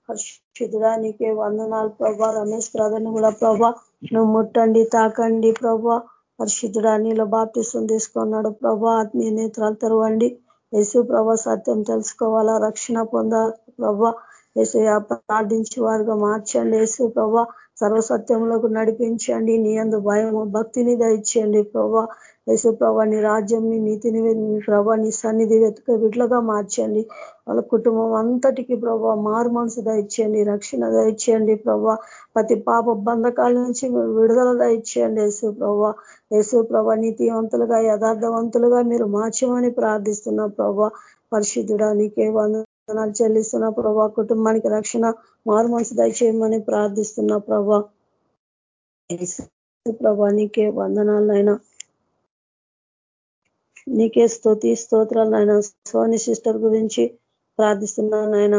హర్షితుడా నీకే వందనాలు ప్రభా. రమేష్ బ్రదర్ని కూడా ప్రభా నువ్వు ముట్టండి తాకండి ప్రభా. హర్షితుడా నీలో బాప్తిసం తీసుకున్నాడు ప్రభా. ఆత్మీయ నేత్రాలు తెరవండి. యేసు ప్రభా సత్యం తెలుసుకోవాలా రక్షణ పొందాలి ప్రభా. యేసు ప్రార్థించే వారుగా మార్చండి. యేసు ప్రభా సర్వసత్యంలోకి నడిపించండి. నీ అందు భయం భక్తిని దయచేయండి ప్రభా. యేసు ప్రభా నీ రాజ్యం నీ నీతిని ప్రభా నీ సన్నిధి వెతుక బిడ్లగా మార్చండి. వాళ్ళ కుటుంబం అంతటికి ప్రభా మారు మనసు దయచేయండి రక్షణ దయచేయండి ప్రభా. ప్రతి పాప బంధకాల నుంచి మీరు విడుదల దయచేయండి యేసు ప్రభా. యేసు ప్రభా నీతివంతులుగా యథార్థవంతులుగా మీరు మార్చమని ప్రార్థిస్తున్నా ప్రభా. పరిశుద్ధుడా నీకే వందనాలు చెల్లిస్తున్నా ప్రభా. కుటుంబానికి రక్షణ మారు మనసు దయచేయమని ప్రార్థిస్తున్నా ప్రభా. ప్రభా నీకే వందనాలైనా నీకే స్థుతి స్తోత్రాలైనా సోని సిస్టర్ గురించి ప్రార్థిస్తున్నాను నాయన.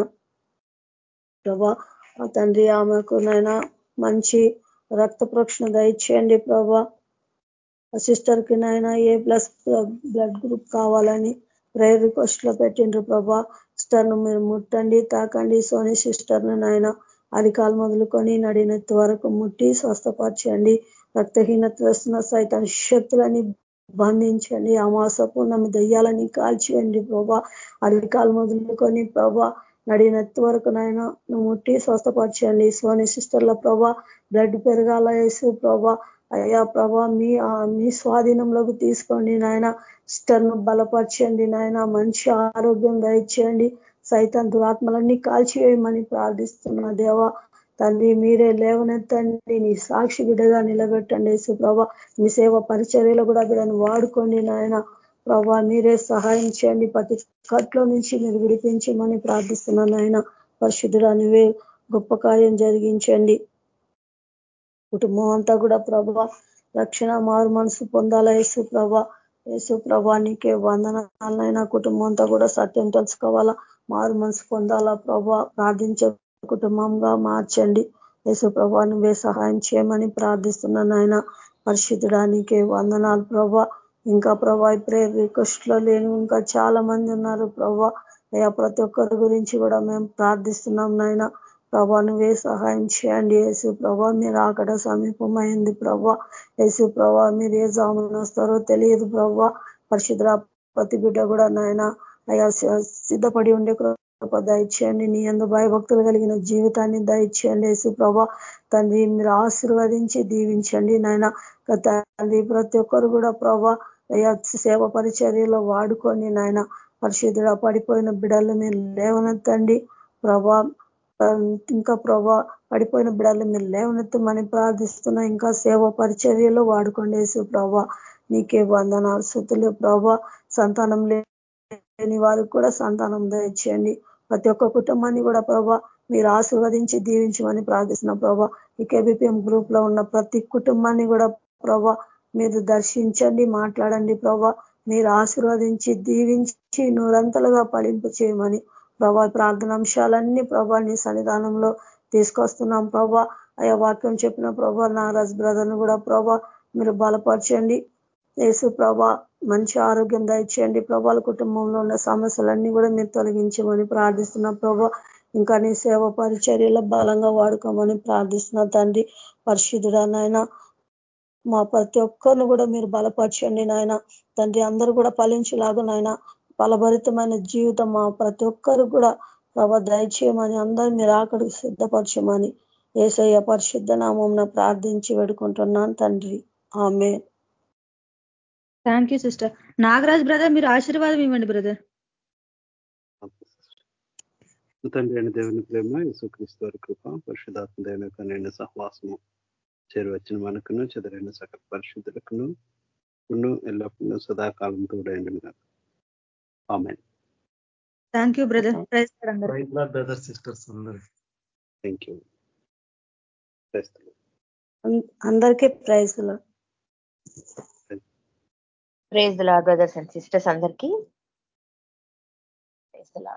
ప్రభా తండ్రి ఆమెకు నైనా మంచి రక్త ప్రోక్షణ దయచేయండి ప్రభా. సిస్టర్కి Naina A plus blood group కావాలని ప్రేయర్ రిక్వెస్ట్లో పెట్టిండ్రు ప్రభా. సిస్టర్ను మీరు ముట్టండి తాకండి. సోని సిస్టర్ను నాయన అధికాలు మొదలుకొని నడినంత వరకు ముట్టి స్వస్థపరచండి రక్తహీనత వస్తున్న సైతం శక్తులని బంధించండి అమాసపూర్ణమి దయ్యాలని కాల్చియండి ప్రభా. అధికాలు మొదలుకొని ప్రభా నడినెత్తి వరకు నాయన నువ్వు ముట్టి స్వస్థపరచండి. సోని సిస్టర్ల ప్రభా బ్లడ్ పెరగాల వేసు ప్రభా. అయ్యా ప్రభా మీ మీ స్వాధీనంలోకి తీసుకోండి నాయన. సిస్టర్ను బలపరచండి నాయన. మంచి ఆరోగ్యం దయచేయండి. సైతం దురాత్మలన్నీ కాల్చివేయమని ప్రార్థిస్తున్నా దేవా తండ్రి మీరే లేవనెత్తండి నీ సాక్షి బిడ్డగా నిలబెట్టండి సుప్రభ మీ సేవ పరిచర్యలో కూడా బిడ్డను వాడుకోండి నాయన. ప్రభా మీరే సహాయం చేయండి. ప్రతి కట్లో నుంచి మీరు విడిపించమని ప్రార్థిస్తున్నాను ఆయన పరిశుద్ధుడా నువ్వే గొప్ప కార్యం జరిగించండి. కుటుంబం అంతా కూడా ప్రభా రక్షణ మారు మనసు పొందాలా యేసు ప్రభ. యేసు ప్రభా వందనాలైనా కుటుంబం అంతా కూడా సత్యం తెలుసుకోవాలా మారు మనసు పొందాలా ప్రభా. ప్రార్థించే కుటుంబంగా మార్చండి. యేసు ప్రభా నువ్వే సహాయం చేయమని ప్రార్థిస్తున్నాను ఆయన పరిశుద్ధడానికి వందనాలు ప్రభా. ఇంకా ప్రభా ప్రేర్ రిక్వెస్ట్లో లేని ఇంకా చాలా మంది ఉన్నారు ప్రభా. అయ్యా ప్రతి ఒక్కరి గురించి కూడా మేము ప్రార్థిస్తున్నాం నాయన. ప్రభా నువ్వే సహాయం చేయండి. యేసు ప్రభా మీరు అక్కడ సమీపమైంది ప్రభా. యేసు ప్రభా మీరు ఏ జామున వస్తారో తెలియదు ప్రభా. పరిశుద్ధ ప్రతి బిడ్డ కూడా నాయన అయ్యా సిద్ధపడి ఉండే కృప దయచేయండి. నీ అందు భయభక్తులు కలిగిన జీవితాన్ని దయచేయండి. యేసు ప్రభా తండ్రి మీరు ఆశీర్వదించి దీవించండి. నాయన తండ్రి ప్రతి ఒక్కరు కూడా ప్రభా సేవ పరిచర్యలో వాడుకొని నాయన పరిశుద్ధుడ పడిపోయిన బిడలు మీరు లేవనెత్తండి. ప్రభా ఇంకా ప్రభా పడిపోయిన బిడలు మీరు లేవనెత్తమని ప్రార్థిస్తున్నా. ఇంకా సేవ పరిచర్యలో వాడుకోండి. యేసు ప్రభా నీకే వందనాలు శుతులు ప్రభా సంతానం లేని వారికి కూడా సంతానం దయచేయండి. ప్రతి ఒక్క కుటుంబాన్ని కూడా ప్రభా మీరు ఆశీర్వదించి దీవించమని ప్రార్థిస్తున్నాం ప్రభా ఈ కేబిపిఎం గ్రూప్లో ఉన్న ప్రతి కుటుంబాన్ని కూడా ప్రభా మీరు దర్శించండి మాట్లాడండి ప్రభా మీరు ఆశీర్వదించి దీవించి నూరంతలుగా ఫలింపు చేయమని ప్రభా ప్రార్థనాంశాలన్నీ ప్రభా నీ సన్నిధానంలో తీసుకొస్తున్నాం ప్రభా. అయ్యా వాక్యం చెప్పిన ప్రభా నారాజ్ బ్రదర్ను కూడా ప్రభా మీరు బలపరచండి. యేసు ప్రభా మంచి ఆరోగ్యం దయచేయండి. ప్రభాల కుటుంబంలో ఉన్న సమస్యలన్నీ కూడా మీరు తొలగించమని ప్రార్థిస్తున్నా ప్రభా. ఇంకా నీ సేవ పరిచర్యలో బలంగా వాడుకోమని ప్రార్థిస్తున్నా తండ్రి. పరిశుద్ధుడా నాయన మా ప్రతి ఒక్కరిని కూడా మీరు బలపరచండి నాయన. తండ్రి అందరూ కూడా ఫలించేలాగా నాయన ఫలభరితమైన జీవితం మా ప్రతి ఒక్కరు కూడా ప్రభా దయచేయమని అందరూ మీరు ఆకడికి సిద్ధపరచమని ఏసయ్య పరిశుద్ధ నామం ప్రార్థించి వేడుకుంటున్నాను తండ్రి. ఆమె thank you sister Nagaraj brother మీరు ఆశీర్వాదం ఇవ్వండి బ్రదర్ తండ్రి అయిన దేవుని ప్రేమ యేసుక్రీస్తు వారి కృప పరిశుధాత్మ దేవుని యొక్క నేను సహవాసము చేరువచ్చిన మనకును చెదరైన సకల పరిశుద్ధులకును పుణ్ణు ఎల్లప్పుడూ సదాకాలం తోడైండుగా ఆమె thank you brother brother sisters అందరూ. థ్యాంక్ యూ అందరికీ praise praise Lord brothers and sisters అందరికీ. Praise Lord